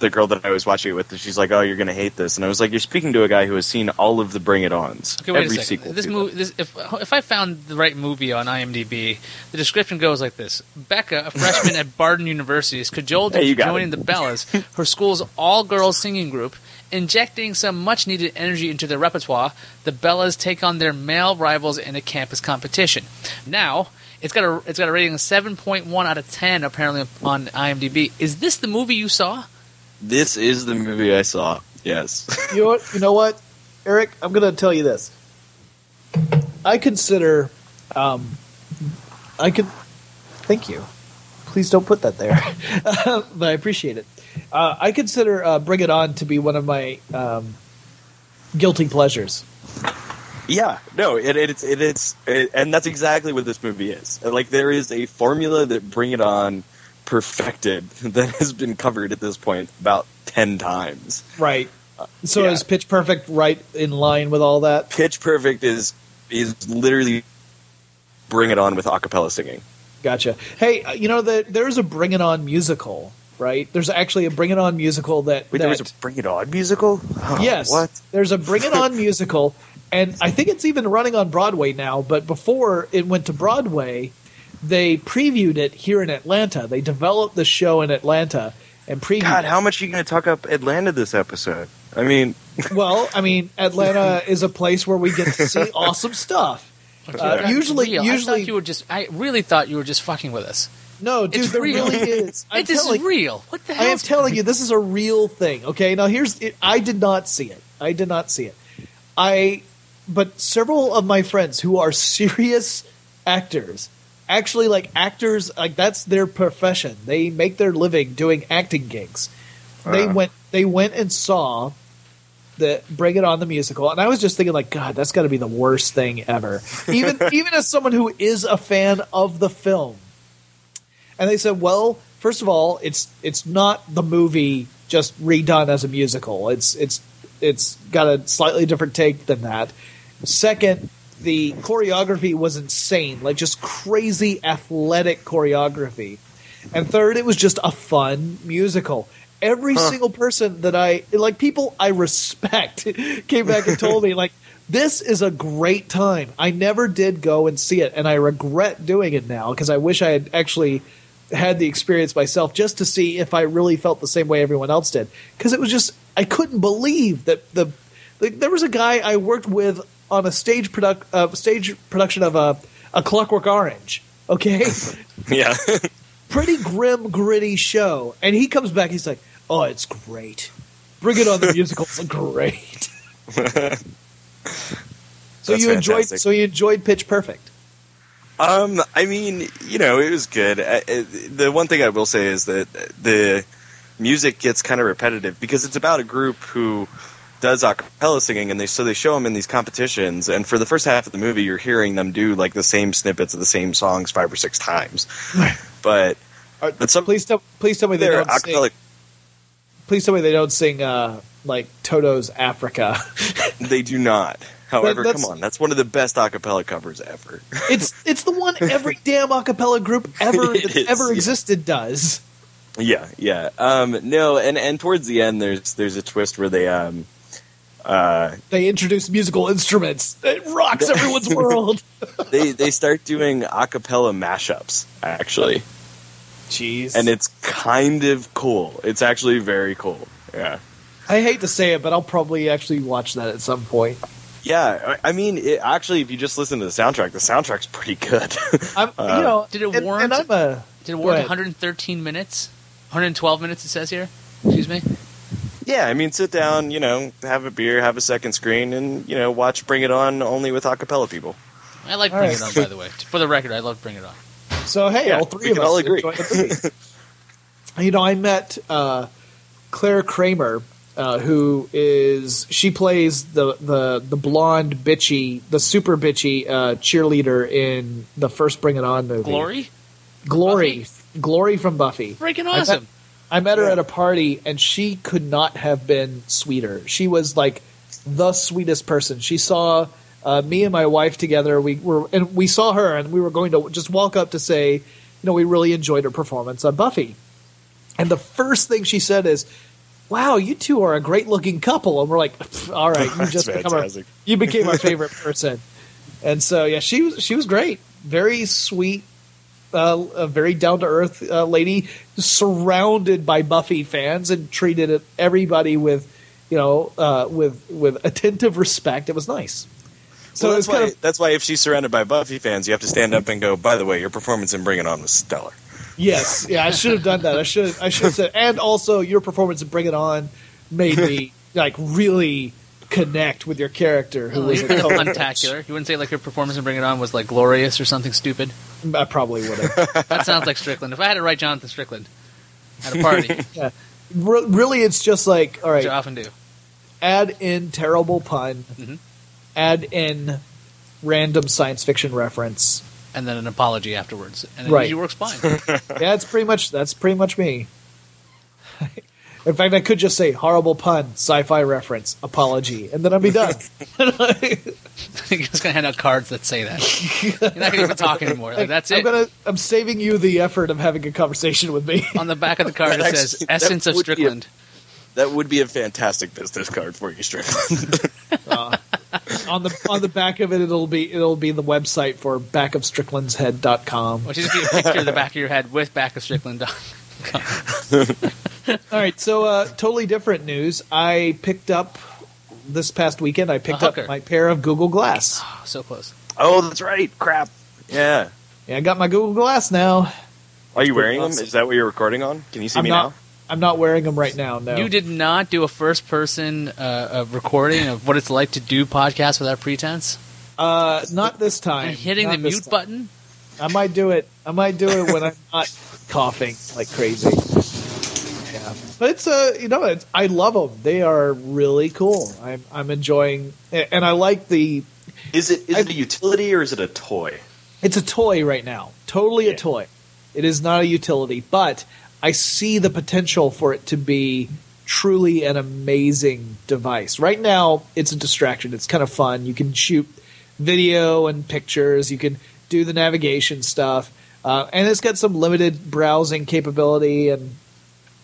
the girl that I was watching it with, she's like, "Oh, you're gonna hate this," and I was like, "You're speaking to a guy who has seen all of the Bring It Ons, Okay, wait every a second. sequel." This movie, this, if if I found the right movie on IMDb, the description goes like this: Becca, a freshman at Barden University, is cajoled Hey, you into got joining it. the Bellas, her school's all-girls singing group. Injecting some much-needed energy into their repertoire, the Bellas take on their male rivals in a campus competition. Now, it's got a it's got a rating of seven point one out of ten apparently on IMDb. Is this the movie you saw? This is the movie I saw. Yes. You know what? You know what, Eric? I'm going to tell you this. I consider, um, I could. Thank you. Please don't put that there, but I appreciate it. Uh, I consider uh, Bring It On to be one of my um, guilty pleasures. Yeah, no, it, it, it's it, it's it, and that's exactly what this movie is. Like there is a formula that Bring It On perfected that has been covered at this point about ten times. Right. So yeah. is Pitch Perfect right in line with all that? Pitch Perfect is is literally Bring It On with a cappella singing. Gotcha. Hey, uh, you know the, there's a Bring It On musical, right? There's actually a Bring It On musical that. Wait, that there was a Bring It On musical? Oh, yes. What? There's a Bring It On musical, and I think it's even running on Broadway now. But before it went to Broadway, they previewed it here in Atlanta. They developed the show in Atlanta and previewed. God, how much are you going to talk up Atlanta this episode? I mean, Well, I mean, Atlanta is a place where we get to see awesome stuff. Uh, usually, Real. I usually, thought you were just. I really thought you were just fucking with us. no, dude, It's there real. really is. I'm it is telling- real. What the hell? I am telling you, this is a real thing. Okay, now here's it, I did not see it. I did not see it. I, but several of my friends who are serious actors, actually like actors, like that's their profession. They make their living doing acting gigs. They Uh. went. They went and saw the Bring It On the musical, and I was just thinking, like, God, that's got to be the worst thing ever. Even even as someone who is a fan of the film, and they said, well, first of all, it's it's not the movie just redone as a musical. It's it's it's got a slightly different take than that. Second, the choreography was insane, like just crazy athletic choreography. And third, it was just a fun musical. Every single person that I like, people I respect, came back and told me like, this is a great time. I never did go and see it, and I regret doing it now because I wish I had actually had the experience myself just to see if I really felt the same way everyone else did. Because it was just I couldn't believe that the, the there was a guy I worked with on a stage product uh, stage production of a a Clockwork Orange. Okay, yeah. pretty grim, gritty show, and he comes back. He's like, "Oh, it's great. Bring it on the musicals It's great." so That's you enjoyed. fantastic. So you enjoyed Pitch Perfect. Um, I mean, you know, it was good. I, I, the one thing I will say is that the music gets kind of repetitive because it's about a group who does acapella singing, and they so they show them in these competitions. And for the first half of the movie, you're hearing them do like the same snippets of the same songs five or six times. but but some please tell please tell me they their don't sing. Please tell me they don't sing uh, like Toto's Africa. they do not. However, come on, that's one of the best acapella covers ever. it's it's the one every damn acapella group ever is, ever yeah. existed does. Yeah, yeah. Um, no, and and towards the end, there's there's a twist where they um, uh, They introduce musical instruments. It rocks everyone's world. they they start doing acapella mashups actually, Jeez. and it's kind of cool. It's actually very cool. Yeah, I hate to say it, but I'll probably actually watch that at some point. yeah. I I mean, it, actually, if you just listen to the soundtrack, the soundtrack's pretty good. I'm, Uh, you know, Did it and, warrant- And I'm a Did it Go work ahead. 113 minutes? 112 minutes, it says here. Excuse me. yeah, I mean, sit down, you know, have a beer, have a second screen, and you know, watch Bring It On only with a cappella people. I like All Bring right. It On, by the way. For the record, I love Bring It On. So hey, Yeah, all three we of can us all agree. the movie. you know, I met uh, Clare Kramer, uh, who is she plays the the the blonde bitchy, the super bitchy uh, cheerleader in the first Bring It On movie. Glory? Glory, Glory from Buffy. Freaking I met- awesome. I met her Yeah. at a party, and she could not have been sweeter. She was like the sweetest person. She saw uh, me and my wife together. We were, and we saw her, and we were going to just walk up to say, you know, we really enjoyed her performance on Buffy. And the first thing she said is, "Wow, you two are a great-looking couple." And we're like, "All right, you just become our, you became our favorite person." And so, yeah, she was she was great, very sweet, uh, a very down to earth uh, lady, surrounded by Buffy fans, and treated everybody with, you know, uh, with with attentive respect. It was nice. So So it's that's kind why of that's why if she's surrounded by Buffy fans, you have to stand up and go. By the way, your performance in Bring It On was stellar. yes, yeah. I should have done that. I should I should have said, and also your performance in Bring It On made me like really connect with your character, who was a Kind of total. You wouldn't say like her performance in Bring It On was like glorious or something stupid. I probably would have. That sounds like Strickland. If I had to write Jonathan Strickland at a party, Yeah. Re- really, it's just like all right. I often do. add in terrible pun, Mhm. Add in random science fiction reference. And then an apology afterwards. And it Right. usually works fine. Yeah, it's pretty much that's pretty much me. In fact, I could just say horrible pun, sci-fi reference, apology, and then I'd be done. You're just going to hand out cards that say that. You're not going to even talk anymore. Like, that's I'm it. gonna. I'm saving you the effort of having a conversation with me. On the back of the card, it says Essence of would be a- Strickland. That would be a fantastic business card for you, Strickland. Uh, on the on the back of it, it'll be it'll be the website for backofstricklandshead.com. Which is be a picture of the back of your head with back of Strickland. All right, so uh, totally different news. I picked up this past weekend. I picked up my pair of Google Glass. Oh, so close. oh, that's right. Crap. Yeah. Yeah, I got my Google Glass now. Are you pretty wearing them? Is that what you're recording on? Can you see I'm me not. now? I'm not wearing them right now. No. You did not do a first person uh, of recording of what it's like to do podcasts without pretense. Uh, not this time. And hitting Not the mute time. button. I might do it. I might do it when I'm not coughing like crazy. Yeah, but it's uh, you know, it's, I love them. They are really cool. I'm I'm enjoying, and I like the. Is it is I- it a utility or is it a toy? It's a toy right now. Totally a toy. It is not a utility, but I see the potential for it to be truly an amazing device. Right now, it's a distraction. It's kind of fun. You can shoot video and pictures. You can do the navigation stuff, uh, and it's got some limited browsing capability and.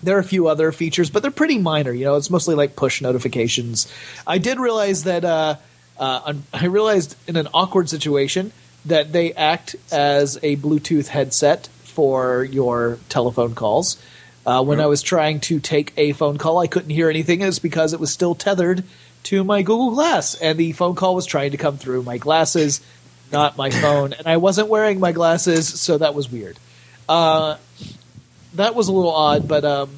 There are a few other features, but they're pretty minor. You know, it's mostly like push notifications. I did realize that uh, uh, I realized in an awkward situation that they act as a Bluetooth headset for your telephone calls. Uh, when I was trying to take a phone call, I couldn't hear anything. It's because it was still tethered to my Google Glass, and the phone call was trying to come through my glasses, not my phone. And I wasn't wearing my glasses, so that was weird. Uh, that was a little odd, but um,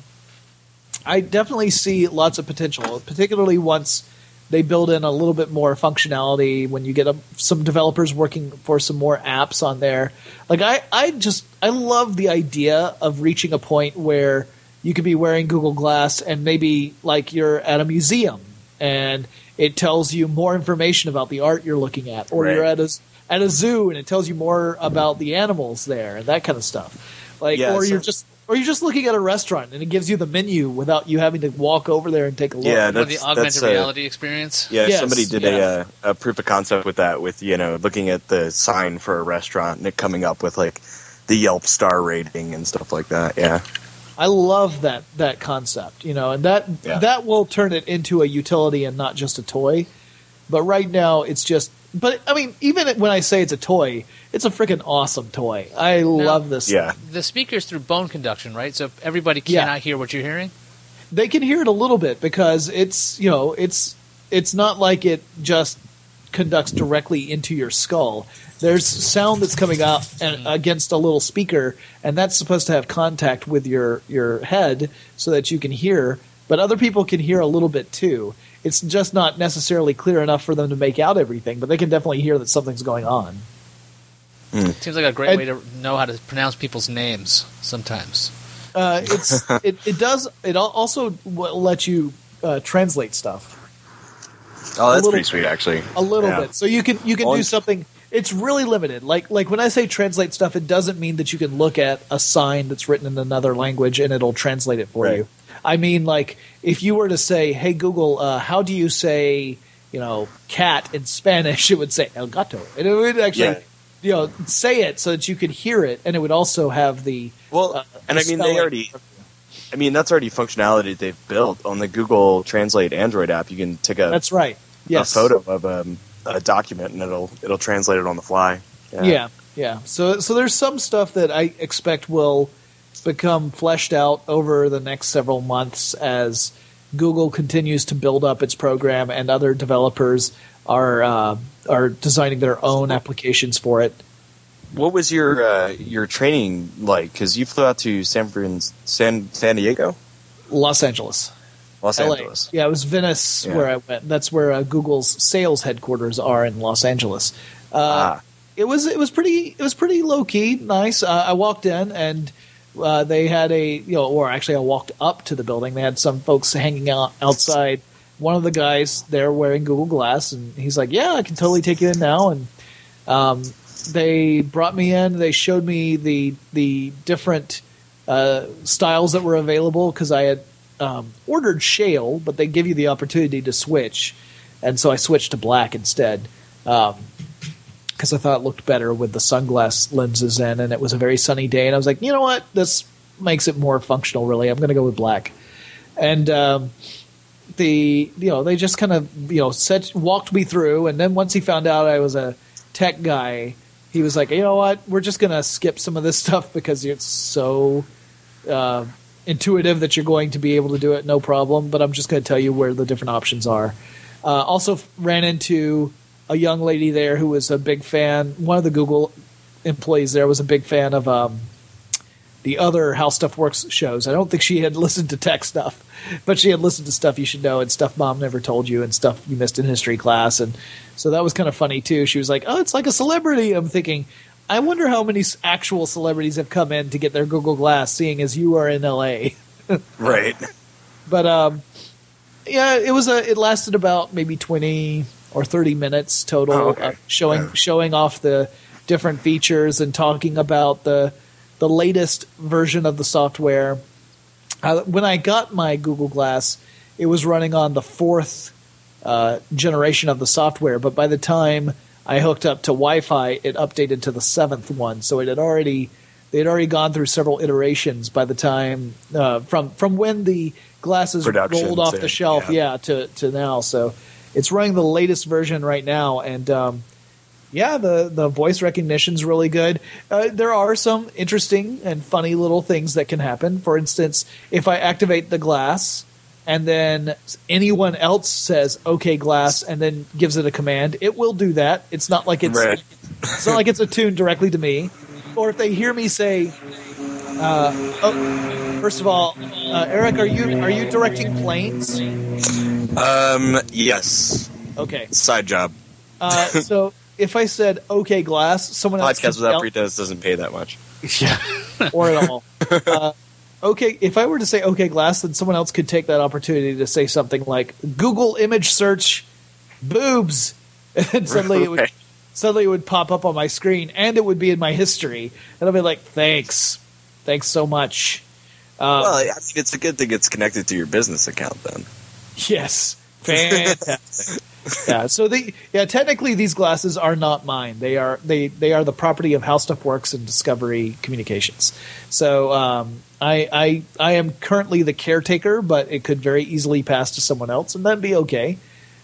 I definitely see lots of potential, particularly once they build in a little bit more functionality when you get a, some developers working for some more apps on there. Like I, I just I love the idea of reaching a point where you could be wearing Google Glass and maybe like you're at a museum and it tells you more information about the art you're looking at, or Right. you're at a at a zoo and it tells you more about the animals there and that kind of stuff. Like, Yeah, or so- you're just or you're just looking at a restaurant and it gives you the menu without you having to walk over there and take a look. Yeah, Or that's, the augmented that's, uh, reality experience. Yeah, Yes, somebody did yeah. a, uh, a proof of concept with that, with you know looking at the sign for a restaurant and it coming up with like the Yelp star rating and stuff like that. Yeah, I love that that concept, you know, and that Yeah. that will turn it into a utility and not just a toy. But right now, it's just. But I mean, even when I say it's a toy, it's a freaking awesome toy. I love this. yeah. The speakers through bone conduction, right? So everybody Yeah. cannot hear what you're hearing. they can hear it a little bit because it's you know it's it's not like it just conducts directly into your skull. There's sound that's coming out and mm-hmm. against a little speaker, and that's supposed to have contact with your your head so that you can hear. But other people can hear a little bit too. It's just not necessarily clear enough for them to make out everything, but they can definitely hear that something's going on. Seems like a great And- way to know how to pronounce people's names sometimes. Uh, it's it, it does it also will let you uh, translate stuff. Oh, that's little- pretty sweet, actually. a little Yeah. bit. So you can you can do something. It's really limited. Like like when I say translate stuff, it doesn't mean that you can look at a sign that's written in another language and it'll translate it for Right. you. I mean, like if you were to say, "Hey Google, uh, how do you say you know cat in Spanish?" It would say "el gato," and it would actually Yeah. you know say it so that you could hear it, and it would also have the Well, uh, and I the mean, they already. I mean, that's already functionality they've built on the Google Translate Android app. You can take a, That's right. Yes. a photo of um, a document and it'll it'll translate it on the fly. Yeah, yeah. So so there's some stuff that I expect will become fleshed out over the next several months as Google continues to build up its program and other developers are uh, are designing their own applications for it. What was your uh, your training like? Because you flew out to San Fran, San San Diego, Los Angeles, Los LA. Angeles. Yeah, it was Venice Yeah. where I went. That's where uh, Google's sales headquarters are in Los Angeles. Uh, ah, it was it was pretty it was pretty low key, nice. Uh, I walked in and uh, they had a you know, or actually I walked up to the building. They had some folks hanging out outside. One of the guys there wearing Google Glass, and he's like, "Yeah, I can totally take you in now." And um, they brought me in. They showed me the the different uh, styles that were available because I had um, ordered shale, but they give you the opportunity to switch, and so I switched to black instead. Um, because I thought it looked better with the sunglass lenses in, and it was a very sunny day. And I was like, you know what, this makes it more functional. Really, I'm going to go with black. And um, the you know they just kind of you know set walked me through, and then once he found out I was a tech guy, he was like, you know what, we're just going to skip some of this stuff because it's so. Uh, intuitive that you're going to be able to do it no problem but i'm just going to tell you where the different options are uh, also ran into a young lady there who was a big fan. One of the Google employees there was a big fan of um, the other How Stuff Works shows. I don't think she had listened to tech stuff, but she had listened to stuff you should know and stuff mom never told you and stuff you missed in history class. And so that was kind of funny too. She was like, "Oh, it's like a celebrity." I'm thinking. I wonder how many actual celebrities have come in to get their Google Glass, seeing as you are in LA. right. But um, yeah, it was a. It lasted about maybe twenty or thirty minutes total, Oh, okay. uh, showing Yeah. showing off the different features and talking about the the latest version of the software. Uh, when I got my Google Glass, it was running on the fourth uh, generation of the software, but by the time I hooked up to Wi-Fi, it updated to the seventh one. So it had already they had already gone through several iterations by the time uh, from from when the glasses Production rolled off the shelf, yeah. yeah, to to now. So it's running the latest version right now, and um, yeah, the the voice recognition's really good. Uh, there are some interesting and funny little things that can happen. For instance, if I activate the glass and then anyone else says "Okay, glass" and then gives it a command, it will do that. It's not like it's Right. it's not like it's attuned directly to me. Or if they hear me say, uh, oh, first of all, uh, Eric, are you are you directing planes? Um. Yes. Okay, Side job. uh, so if I said "Okay, glass," someone else Podcast without pretense doesn't pay that much. Yeah, or at all. Uh, okay, if I were to say okay glass, then someone else could take that opportunity to say something like Google image search boobs, and then suddenly it would suddenly it would pop up on my screen and it would be in my history, and I'll be like, thanks, thanks so much. Um, well, I mean, it's a good thing it's connected to your business account then. Yes, fantastic. yeah, so the yeah, technically these glasses are not mine. They are they they are the property of How Stuff Works and Discovery Communications. So um, I I I am currently the caretaker, but it could very easily pass to someone else, and that'd be okay.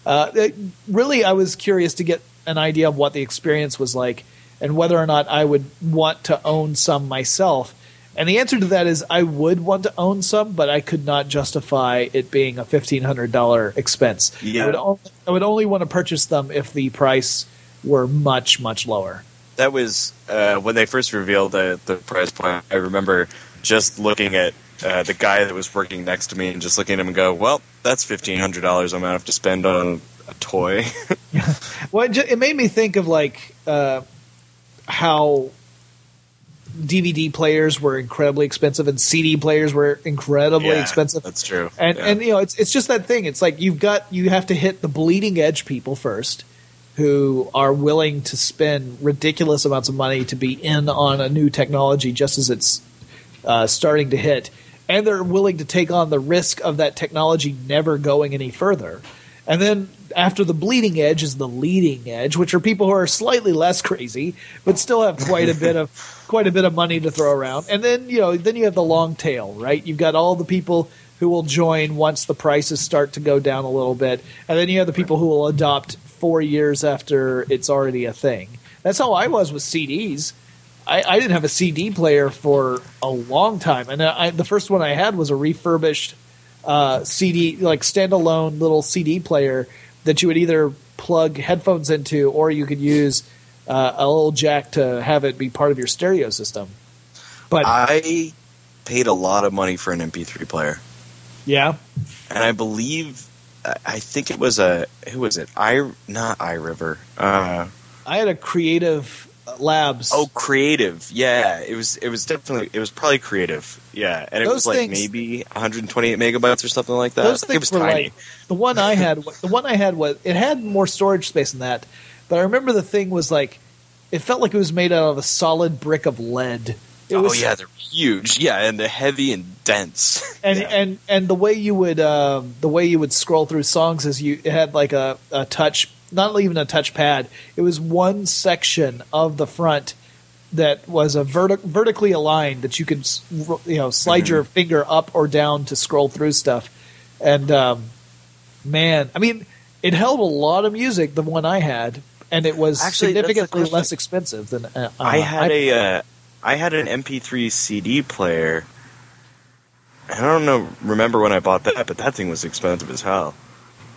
Uh, it- really, I was curious to get an idea of what the experience was like, and whether or not I would want to own some myself. And the answer to that is I would want to own some, but I could not justify it being a fifteen hundred dollar expense. Yeah. I would only, I would only want to purchase them if the price were much much lower. That was uh, when they first revealed the, the price point. I remember just looking at uh, the guy that was working next to me and just looking at him and go, "Well, that's fifteen hundred dollars I'm gonna have to spend on a toy." Well, it, ju- it made me think of like uh, how DVD players were incredibly expensive and CD players were incredibly Yeah, expensive. That's true. and Yeah. and you know it's it's just that thing. It's like you've got you have to hit the bleeding edge people first, who are willing to spend ridiculous amounts of money to be in on a new technology just as it's uh, starting to hit, and they're willing to take on the risk of that technology never going any further. And then after the bleeding edge is the leading edge, which are people who are slightly less crazy, but still have quite a bit of quite a bit of money to throw around. And then you know, then you have the long tail, right? You've got all the people who will join once the prices start to go down a little bit, and then you have the people who will adopt four years after it's already a thing. That's how I was with CDs. I, I didn't have a CD player for a long time, and I, the first one I had was a refurbished uh, CD, like standalone little CD player that you would either plug headphones into, or you could use uh, a little jack to have it be part of your stereo system. But I paid a lot of money for an MP3 player, yeah, and I believe I I think it was a who was it? I not iRiver. Uh, I had a Creative Labs. oh, Creative. Yeah, it was. It was definitely. It was probably Creative. Yeah, and it Those was like things- maybe 128 megabytes or something like that. those I think it things was were tiny. like the one I had. The one I had was it had more storage space than that, but I remember the thing was like it felt like it was made out of a solid brick of lead. It oh was, yeah, they're huge. Yeah, and they're heavy and dense. and Yeah. and and the way you would um, the way you would scroll through songs is you it had like a, a touch not even a touchpad. it was one section of the front that was a vertic- vertically aligned that you could you know slide Mm-hmm. your finger up or down to scroll through stuff and um, man i mean it held a lot of music the one i had and it was Actually, significantly less expensive than uh, I uh, had a uh, I had an MP3 CD player. I don't know remember when I bought that, but that thing was expensive as hell.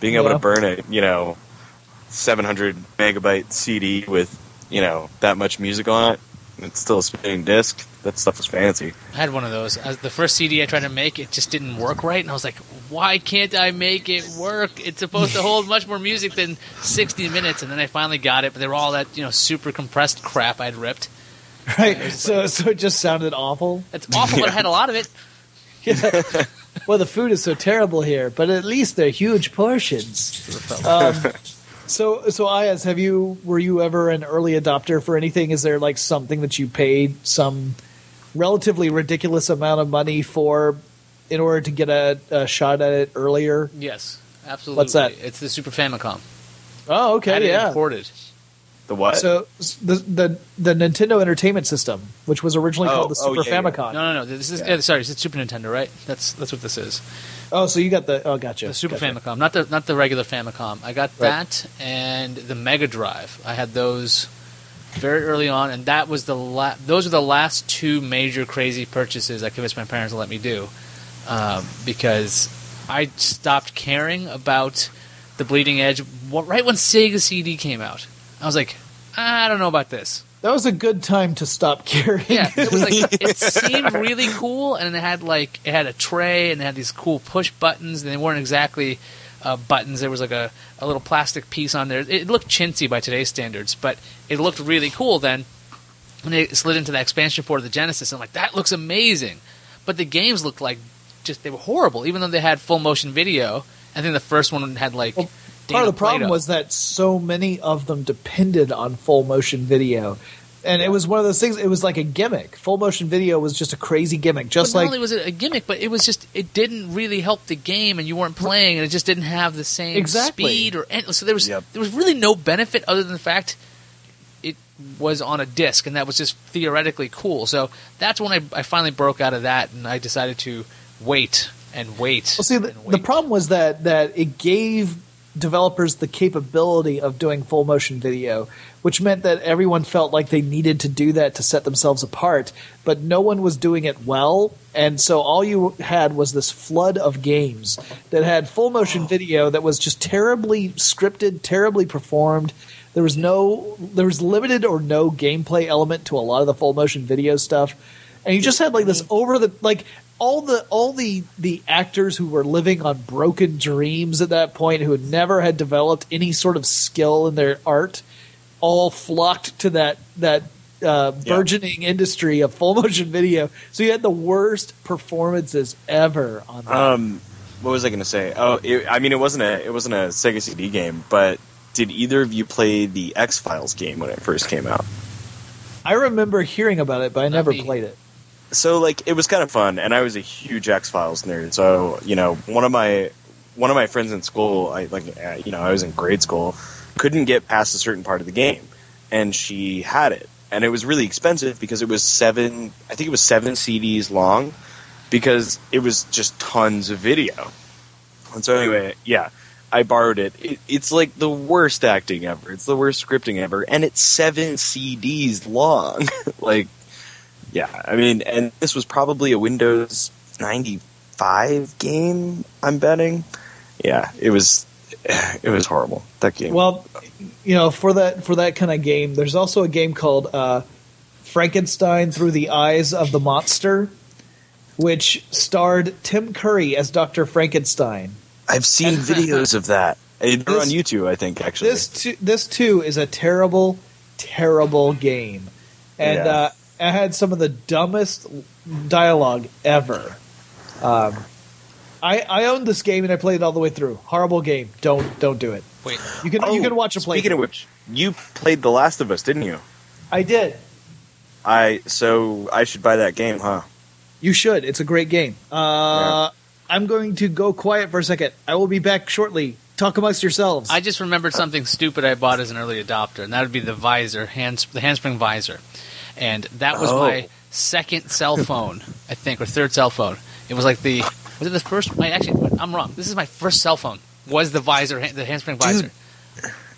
Being able Yeah. to burn it, you know 700 megabyte CD with you know that much music on it, and it's still a spinning disc. That stuff was fancy. I had one of those. As the first CD I tried to make, it just didn't work right, and I was like, "Why can't I make it work? It's supposed to hold much more music than 60 minutes." And then I finally got it, but they were all that you know super compressed crap I'd ripped. right so so it just sounded awful It's awful, but I had a lot of it. Yeah. well, the food is so terrible here, but at least they're huge portions. Um, so, so Ayaz, have you were you ever an early adopter for anything? Is there like something that you paid some relatively ridiculous amount of money for in order to get a, a shot at it earlier? Yes, absolutely. What's that? It's the Super Famicom. Oh, okay, had yeah. imported. The what? So the, the the Nintendo Entertainment System, which was originally Oh, called the oh, Super yeah, yeah. Famicom. No, no, no. This is Yeah. uh, sorry. It's Super Nintendo, right? That's that's what this is. Oh, so you got the oh, gotcha. The Super gotcha. Famicom, not the not the regular Famicom. I got Right. that and the Mega Drive. I had those very early on, and that was the la- those are the last two major crazy purchases I convinced my parents to let me do um, because I stopped caring about the bleeding edge right when Sega CD came out. I was like, I don't know about this. That was a good time to stop carrying. Yeah, it was like it seemed really cool, and it had like it had a tray and it had these cool push buttons, and they weren't exactly uh, buttons. There was like a, a little plastic piece on there. It looked chintzy by today's standards, but it looked really cool then. When they slid into the expansion port of the Genesis, I'm like, that looks amazing. but the games looked like just they were horrible, even though they had full motion video. I think the first one had like Well, Dana Part of the problem Plato. was that so many of them depended on full motion video. And it was one of those things. It was like a gimmick. Full motion video was just a crazy gimmick, just but not like only was it a gimmick, but it was just it didn't really help the game, and you weren't playing, and it just didn't have the same Exactly. speed or any, so there was Yep. there was really no benefit other than the fact it was on a disc, and that was just theoretically cool. So that's when I, I finally broke out of that, and I decided to wait and wait. Well, see, the, and the problem was that that it gave developers the capability of doing full motion video, which meant that everyone felt like they needed to do that to set themselves apart, but no one was doing it well, and so all you had was this flood of games that had full motion video that was just terribly scripted, terribly performed. There was no, there was limited or no gameplay element to a lot of the full motion video stuff, and you just had like this mm-hmm. over the like all the all the the actors who were living on broken dreams at that point who had never had developed any sort of skill in their art all flocked to that that uh, burgeoning industry of full motion video so you had the worst performances ever on that Um, what was I going to say? Oh, it, I mean, it wasn't a it wasn't a Sega CD game, but did either of you play the X Files game when it first came out? i remember hearing about it but i Not never me. played it So like, it was kind of fun, and I was a huge X Files nerd. So you know, one of my one of my friends in school, I like, uh, you know, I was in grade school, couldn't get past a certain part of the game, and she had it, and it was really expensive because it was seven, I think it was seven CDs long, because it was just tons of video. And so anyway, yeah, I borrowed it. it. It's like the worst acting ever. It's the worst scripting ever, and it's seven CDs long. like, yeah, I mean, and this was probably a Windows ninety five game. I'm betting. Yeah, it was. It was horrible. That game. well you know for that for that kind of game there's also a game called uh, frankenstein through the eyes of the monster which starred tim curry as dr frankenstein I've seen videos of that. They're This- on YouTube, I think. Actually, this too, this too is a terrible, terrible game, and Yeah. uh, it had some of the dumbest dialogue ever. Um, I I owned this game and I played it all the way through. Horrible game. Don't don't do it. Wait, You can you Oh, can watch a play. Speaking of which, you played The Last of Us, didn't you? I did. I so I should buy that game, huh? You should. It's a great game. Uh, I'm going to go quiet for a second. I will be back shortly. Talk amongst yourselves. I just remembered something stupid I bought as an early adopter, and that would be the visor, hand, the handspring visor, and that was Oh. my second cell phone, I think, or third cell phone. It was like the was it the first? I actually, I'm wrong. This is my first cell phone. Was the visor, the handspring visor?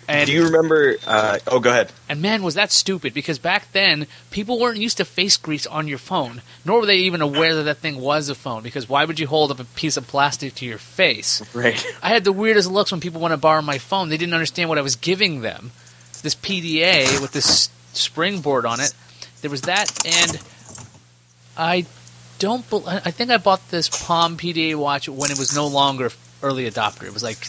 And Do you remember? Uh, oh, go ahead. and man, was that stupid because back then people weren't used to face grease on your phone, nor were they even aware that that thing was a phone. Because why would you hold up a piece of plastic to your face? Right. I had the weirdest looks when people want to borrow my phone. They didn't understand what I was giving them. This PDA with this springboard on it. There was that, and I don't. I think I bought this Palm PDA watch when it was no longer early adopter. It was like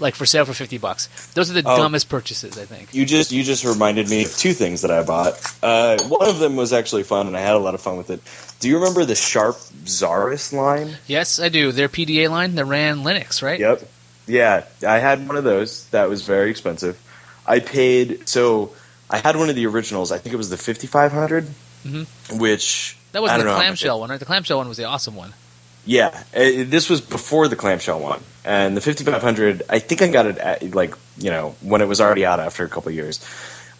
like for sale for fifty bucks. Those are the Oh. dumbest purchases, I think. You just you just reminded me of two things that I bought. Uh, one of them was actually fun, and I had a lot of fun with it. Do you remember the Sharp Zaurus line? Yes, I do. Their PDA line that ran Linux, right? Yep. Yeah, I had one of those. That was very expensive. I paid so I had one of the originals. I think it was the 5500, Mhm. which That don't the know how much clamshell one, right? The clamshell one was the awesome one. Yeah, uh, this was before the clamshell one, and the 5500. I think I got it at, like you know when it was already out after a couple of years.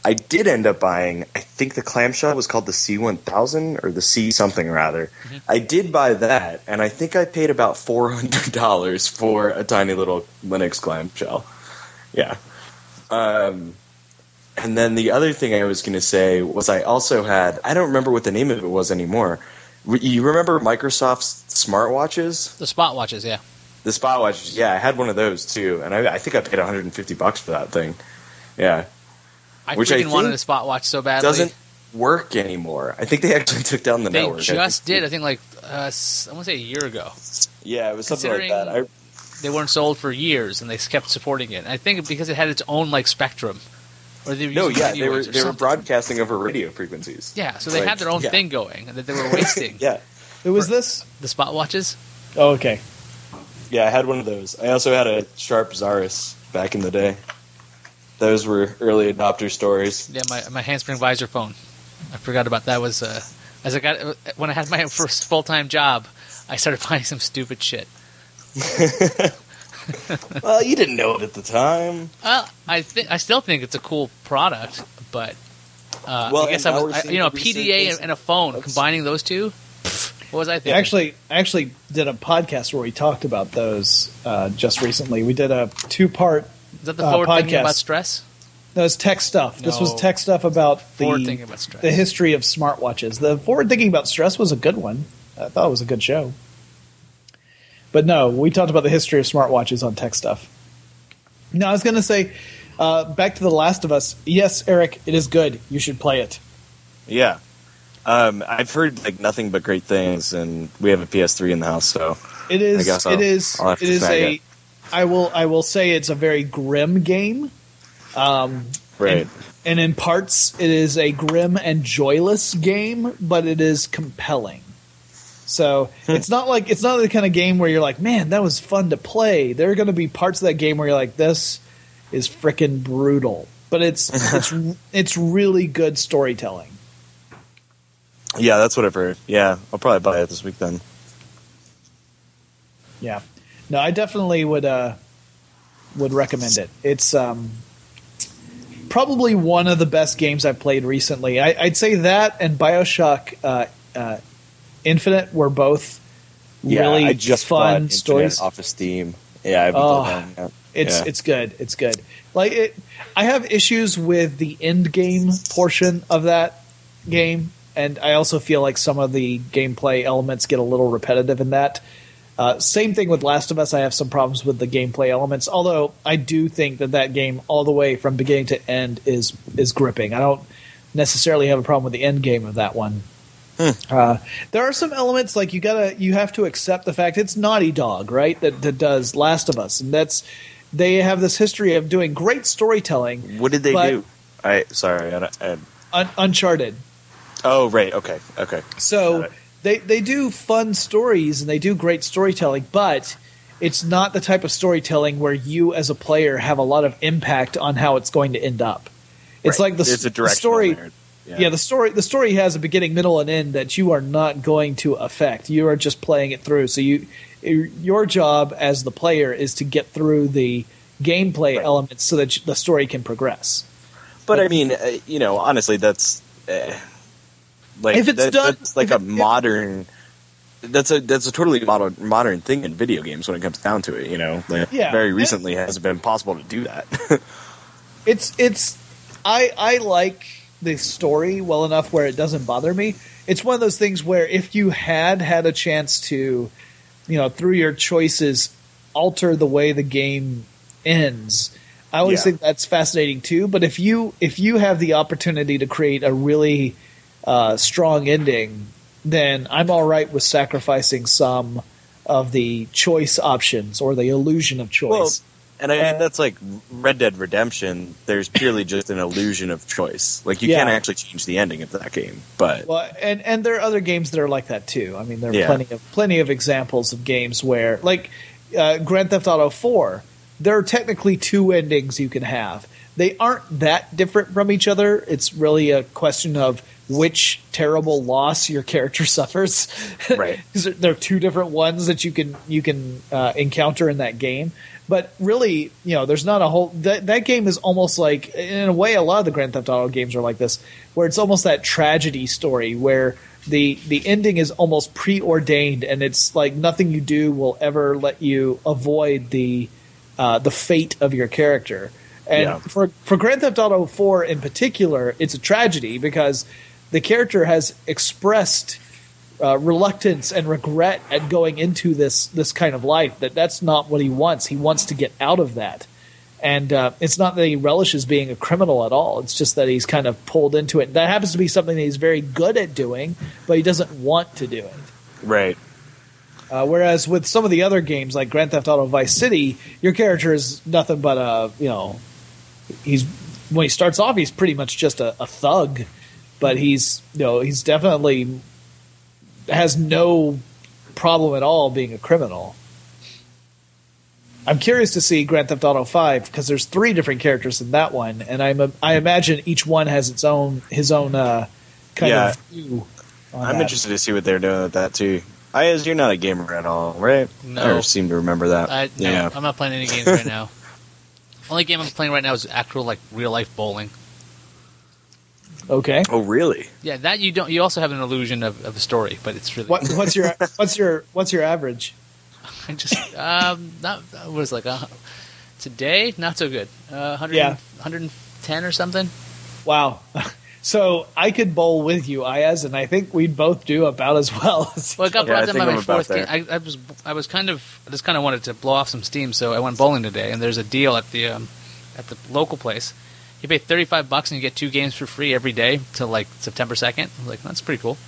I did end up buying. I think the clamshell was called the C1000 or the C something rather. I did buy that, and I think I paid about four hundred dollars for a tiny little Linux clamshell. Yeah. Um, and then the other thing I was going to say was I also had. I don't remember what the name of it was anymore. You remember Microsoft's smartwatches? The spot watches, yeah. The spot watches, yeah, I had one of those too, and I, I think I paid 150 bucks for that thing. Yeah, I Which I freaking wanted a spot watch so badly. doesn't work anymore. I think they actually took down the they network. I just think- did. I think like uh, I want to say a year ago. Yeah, it was something like that. I, They weren't sold for years, and they kept supporting it. And I think because it had its own like spectrum, or they were no, yeah, they were waves or they were broadcasting over radio frequencies. Yeah, so they Like, had their own yeah. thing going that they were wasting. Yeah, it was this? The spot watches. Oh, okay. Yeah, I had one of those. I also had a Sharp Zaurus back in the day. Those were early adopter stories. Yeah, my my handspring visor phone. I forgot about that. Was uh, as I got when I had my first full time job, I started finding some stupid shit. Well, you didn't know it at the time. Well, I think I still think it's a cool product, but uh, Well, I guess I now was, I, you know, a PDA things- and a phone That's- combining those two. What was I thinking? Actually, I actually did a podcast where we talked about those uh, just recently. We did a two part. is that the uh, forward thinking podcast. about stress? No, it's tech stuff. This was tech stuff about Forward the thinking about the history of smartwatches. The forward thinking about stress was a good one. I thought it was a good show. But no, we talked about the history of smartwatches on tech stuff. No, I was going to say, uh, back to The Last of Us. Yes, Eric, it is good. You should play it. Yeah. Um, I've heard like nothing but great things, and we have a PS3 in the house, so It is. I it is. It is a. it. I will. I will say it's a very grim game. Um, right. And, and in parts, it is a grim and joyless game, but it is compelling. So Hmm. it's not like it's not the kind of game where you're like, man, that was fun to play. There are going to be parts of that game where you're like, this is freaking brutal, but it's it's it's really good storytelling. Yeah, that's what I've heard. Yeah, I'll probably buy it this week then. Yeah, no, I definitely would uh, would recommend it. It's um, probably one of the best games I've played recently. I, I'd say that and Bioshock uh, uh, Infinite were both Yeah, really I just fun stories. off of Steam. Yeah, Oh. It's Yeah. it's good. It's good. Like it, I have issues with the end game portion of that game, and I also feel like some of the gameplay elements get a little repetitive in that. Uh, same thing with Last of Us. I have some problems with the gameplay elements, although I do think that that game, all the way from beginning to end, is is gripping. I don't necessarily have a problem with the end game of that one. Uh, there are some elements like you gotta you have to accept the fact it's Naughty Dog, right? That that does Last of Us, and that's they have this history of doing great storytelling. What did they do? I sorry. I, I, Un- Uncharted, oh, right. Okay. Okay. so they they do fun stories and they do great storytelling, but it's not the type of storytelling where you as a player have a lot of impact on how it's going to end up. It's Right. like the, It's a the story. narrative. Yeah. the story the story has a beginning, middle, and end that you are not going to affect. You are just playing it through. So you your job as the player is to get through the gameplay Right. elements so that the story can progress. But I mean, uh, you know, honestly, that's uh, like If it's that- done- that's like a it- modern. That's a that's a totally modern modern thing in video games when it comes down to it. You know, like, Yeah. very recently has it been possible to do that. It's it's I I like the story well enough where it doesn't bother me. It's one of those things where if you had had a chance to, you know, through your choices alter the way the game ends, I always Yeah. think that's fascinating too. But if you if you have the opportunity to create a really uh, strong ending, then I'm all right with sacrificing some of the choice options or the illusion of choice. Well, and I mean that's like Red Dead Redemption. There's purely just an illusion of choice. Like you Yeah. can't actually change the ending of that game. But Well, and and there are other games that are like that too. I mean, there are Yeah. plenty of plenty of examples of games where, like uh, Grand Theft Auto Four, there are technically two endings you can have. They aren't that different from each other. It's really a question of which terrible loss your character suffers. Right. There are two different ones that you can you can uh, encounter in that game. But really, you know, there's not a whole that that game is almost like in a way a lot of the Grand Theft Auto games are like this, where it's almost that tragedy story where the the ending is almost preordained and it's like nothing you do will ever let you avoid the uh, the fate of your character. And Yeah. for for Grand Theft Auto 4 in particular, it's a tragedy because the character has expressed uh, reluctance and regret at going into this this kind of life. That that's not what he wants. He wants to get out of that. And uh, it's not that he relishes being a criminal at all. It's just that he's kind of pulled into it. That happens to be something that he's very good at doing, but he doesn't want to do it. right, Uh, whereas with some of the other games like Grand Theft Auto Vice City, your character is nothing but a you know he's when he starts off he's pretty much just a, a thug, but he's you know he's definitely has no problem at all being a criminal. I'm curious to see Grand Theft Auto 5 because there's three different characters in that one, and I'm I imagine each one has its own his own uh, kind Yeah. of view. on I'm that. interested to see what they're doing with that too. I, as you're not a gamer at all, right? No. I seem to remember that. I, no, yeah. I'm not playing any games right now. Only game I'm playing right now is actual like real life bowling. Okay, Oh, really? Yeah, that you don't. You also have an illusion of, of a story, but it's really. what, what's your what's your what's your average? I just um not what was like uh, today not so good. Uh, 100, Yeah. 110 or something. Wow. So I could bowl with you, Ayaz, and I think we'd both do about as well. as Well, I got Yeah, I brought down think by my I'm fourth game. I, I was I was kind of I just kind of wanted to blow off some steam, so I went bowling today. And there's a deal at the um, at the local place. You pay 35 bucks and you get two games for free every day till like September 2nd. I was like, that's pretty cool.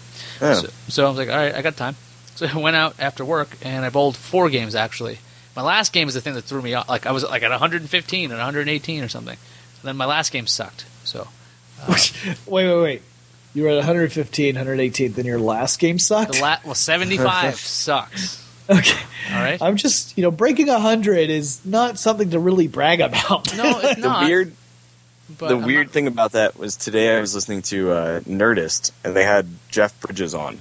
Yeah. So, so I was like, all right, I got time. So I went out after work and I bowled four games actually. My last game is the thing that threw me off. Like I was like at 115 and 118 or something. And then my last game sucked. So uh, wait, wait, wait. You were at 115, 118, then your last game sucked? the la- well 75 sucks. okay. All right. I'm just, you know, breaking 100 is not something to really brag about. No, it's The not. weird, but the I'm weird not- thing about that was today I was listening to uh, Nerdist, and they had Jeff Bridges on.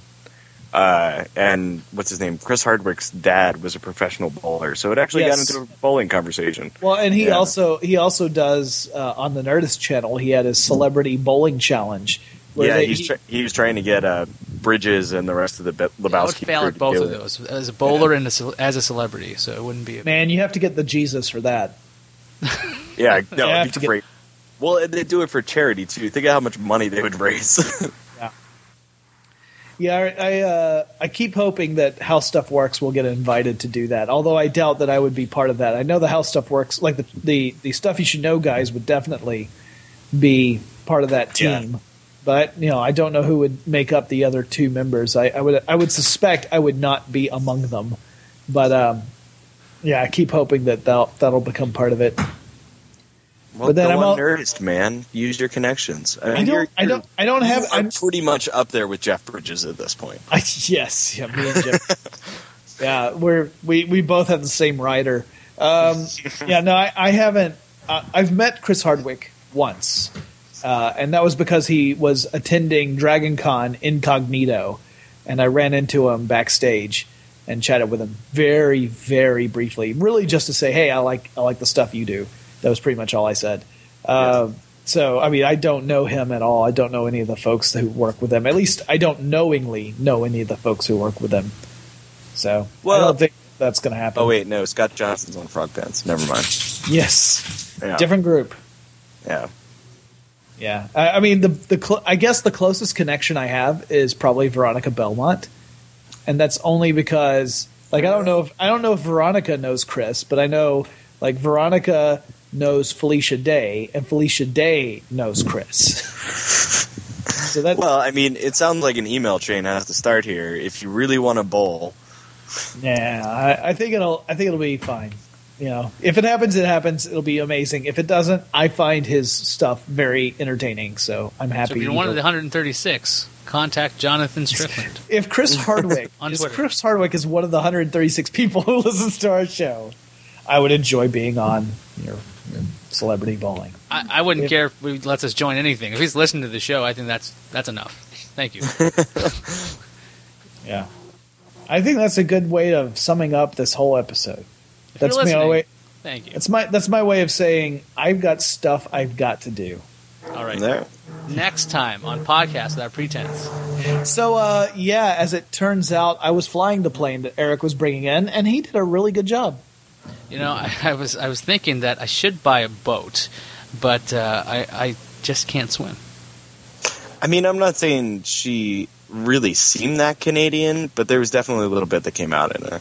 Uh, and what's his name? Chris Hardwick's dad was a professional bowler, so it actually Yes. got into a bowling conversation. Well, and he Yeah. also he also does uh, on the Nerdist channel. He had his celebrity bowling challenge. where yeah, they- he's he- he was trying to get uh, Bridges and the rest of the Be- I would Lebowski fail crew at both of those as a bowler and a, ce- as a celebrity, so it wouldn't be. A, man, you have to get the Jesus for that. Yeah, no, Yeah, it's to get- great. Well, and they do it for charity too. Think of how much money they would raise. Yeah, I I, uh, I keep hoping that How Stuff Works will get invited to do that. Although I doubt that I would be part of that. I know the How Stuff Works, like the the, the stuff you should know guys, would definitely be part of that Yeah. team. But you know, I don't know who would make up the other two members. I, I would I would suspect I would not be among them. But um, yeah, I keep hoping that that'll, that'll become part of it. Well, But then go I'm on Nerdist, man. Use your connections. I, I don't you're- I don't I don't have I'm pretty much up there with Jeff Bridges at this point. I, yes, yeah, me and Jeff. yeah, we're we we both have the same writer. Um, yeah, no, I, I haven't. Uh, I've met Chris Hardwick once, uh, and that was because he was attending Dragon Con incognito, and I ran into him backstage and chatted with him very, very briefly, really just to say, "Hey, I like I like the stuff you do." That was pretty much all I said. Uh, So, I mean, I don't know him at all. I don't know any of the folks who work with him. At least, I don't knowingly know any of the folks who work with him. So, I Well- don't think that's going to happen. Oh wait, no, Scott Johnson's on Frog Pants. Never mind. yes, Yeah, different group. yeah. Yeah, I, I mean, the the cl- I guess the closest connection I have is probably Veronica Belmont, and that's only because, like, I don't know if I don't know if Veronica knows Chris, but I know like Veronica knows Felicia Day, and Felicia Day knows Chris. so that Well, I mean, it sounds like an email chain has to start here. If you really want to bowl, Yeah, I, I think it'll. I think it'll be fine. You know, if it happens, it happens. It'll be amazing. If it doesn't, I find his stuff very entertaining. So I'm happy. so if you're one of the 136, contact Jonathan Strickland. if Chris Hardwick, On if Chris Hardwick is one of the 136 people who listens to our show, I would enjoy being on your, your celebrity bowling. I, I wouldn't If- care if he lets us join anything. If he's listening to the show, I think that's that's enough. Thank you. Yeah, I think that's a good way of summing up this whole episode. If That's you're my listening, way. thank you. That's my that's my way of saying I've got stuff I've got to do. All right. there. Next time on podcast without pretense. So, uh, yeah, as it turns out, I was flying the plane that Eric was bringing in, and he did a really good job. You know, I, I was I was thinking that I should buy a boat, but uh, I I just can't swim. I mean, I'm not saying she really seemed that Canadian, but there was definitely a little bit that came out in her.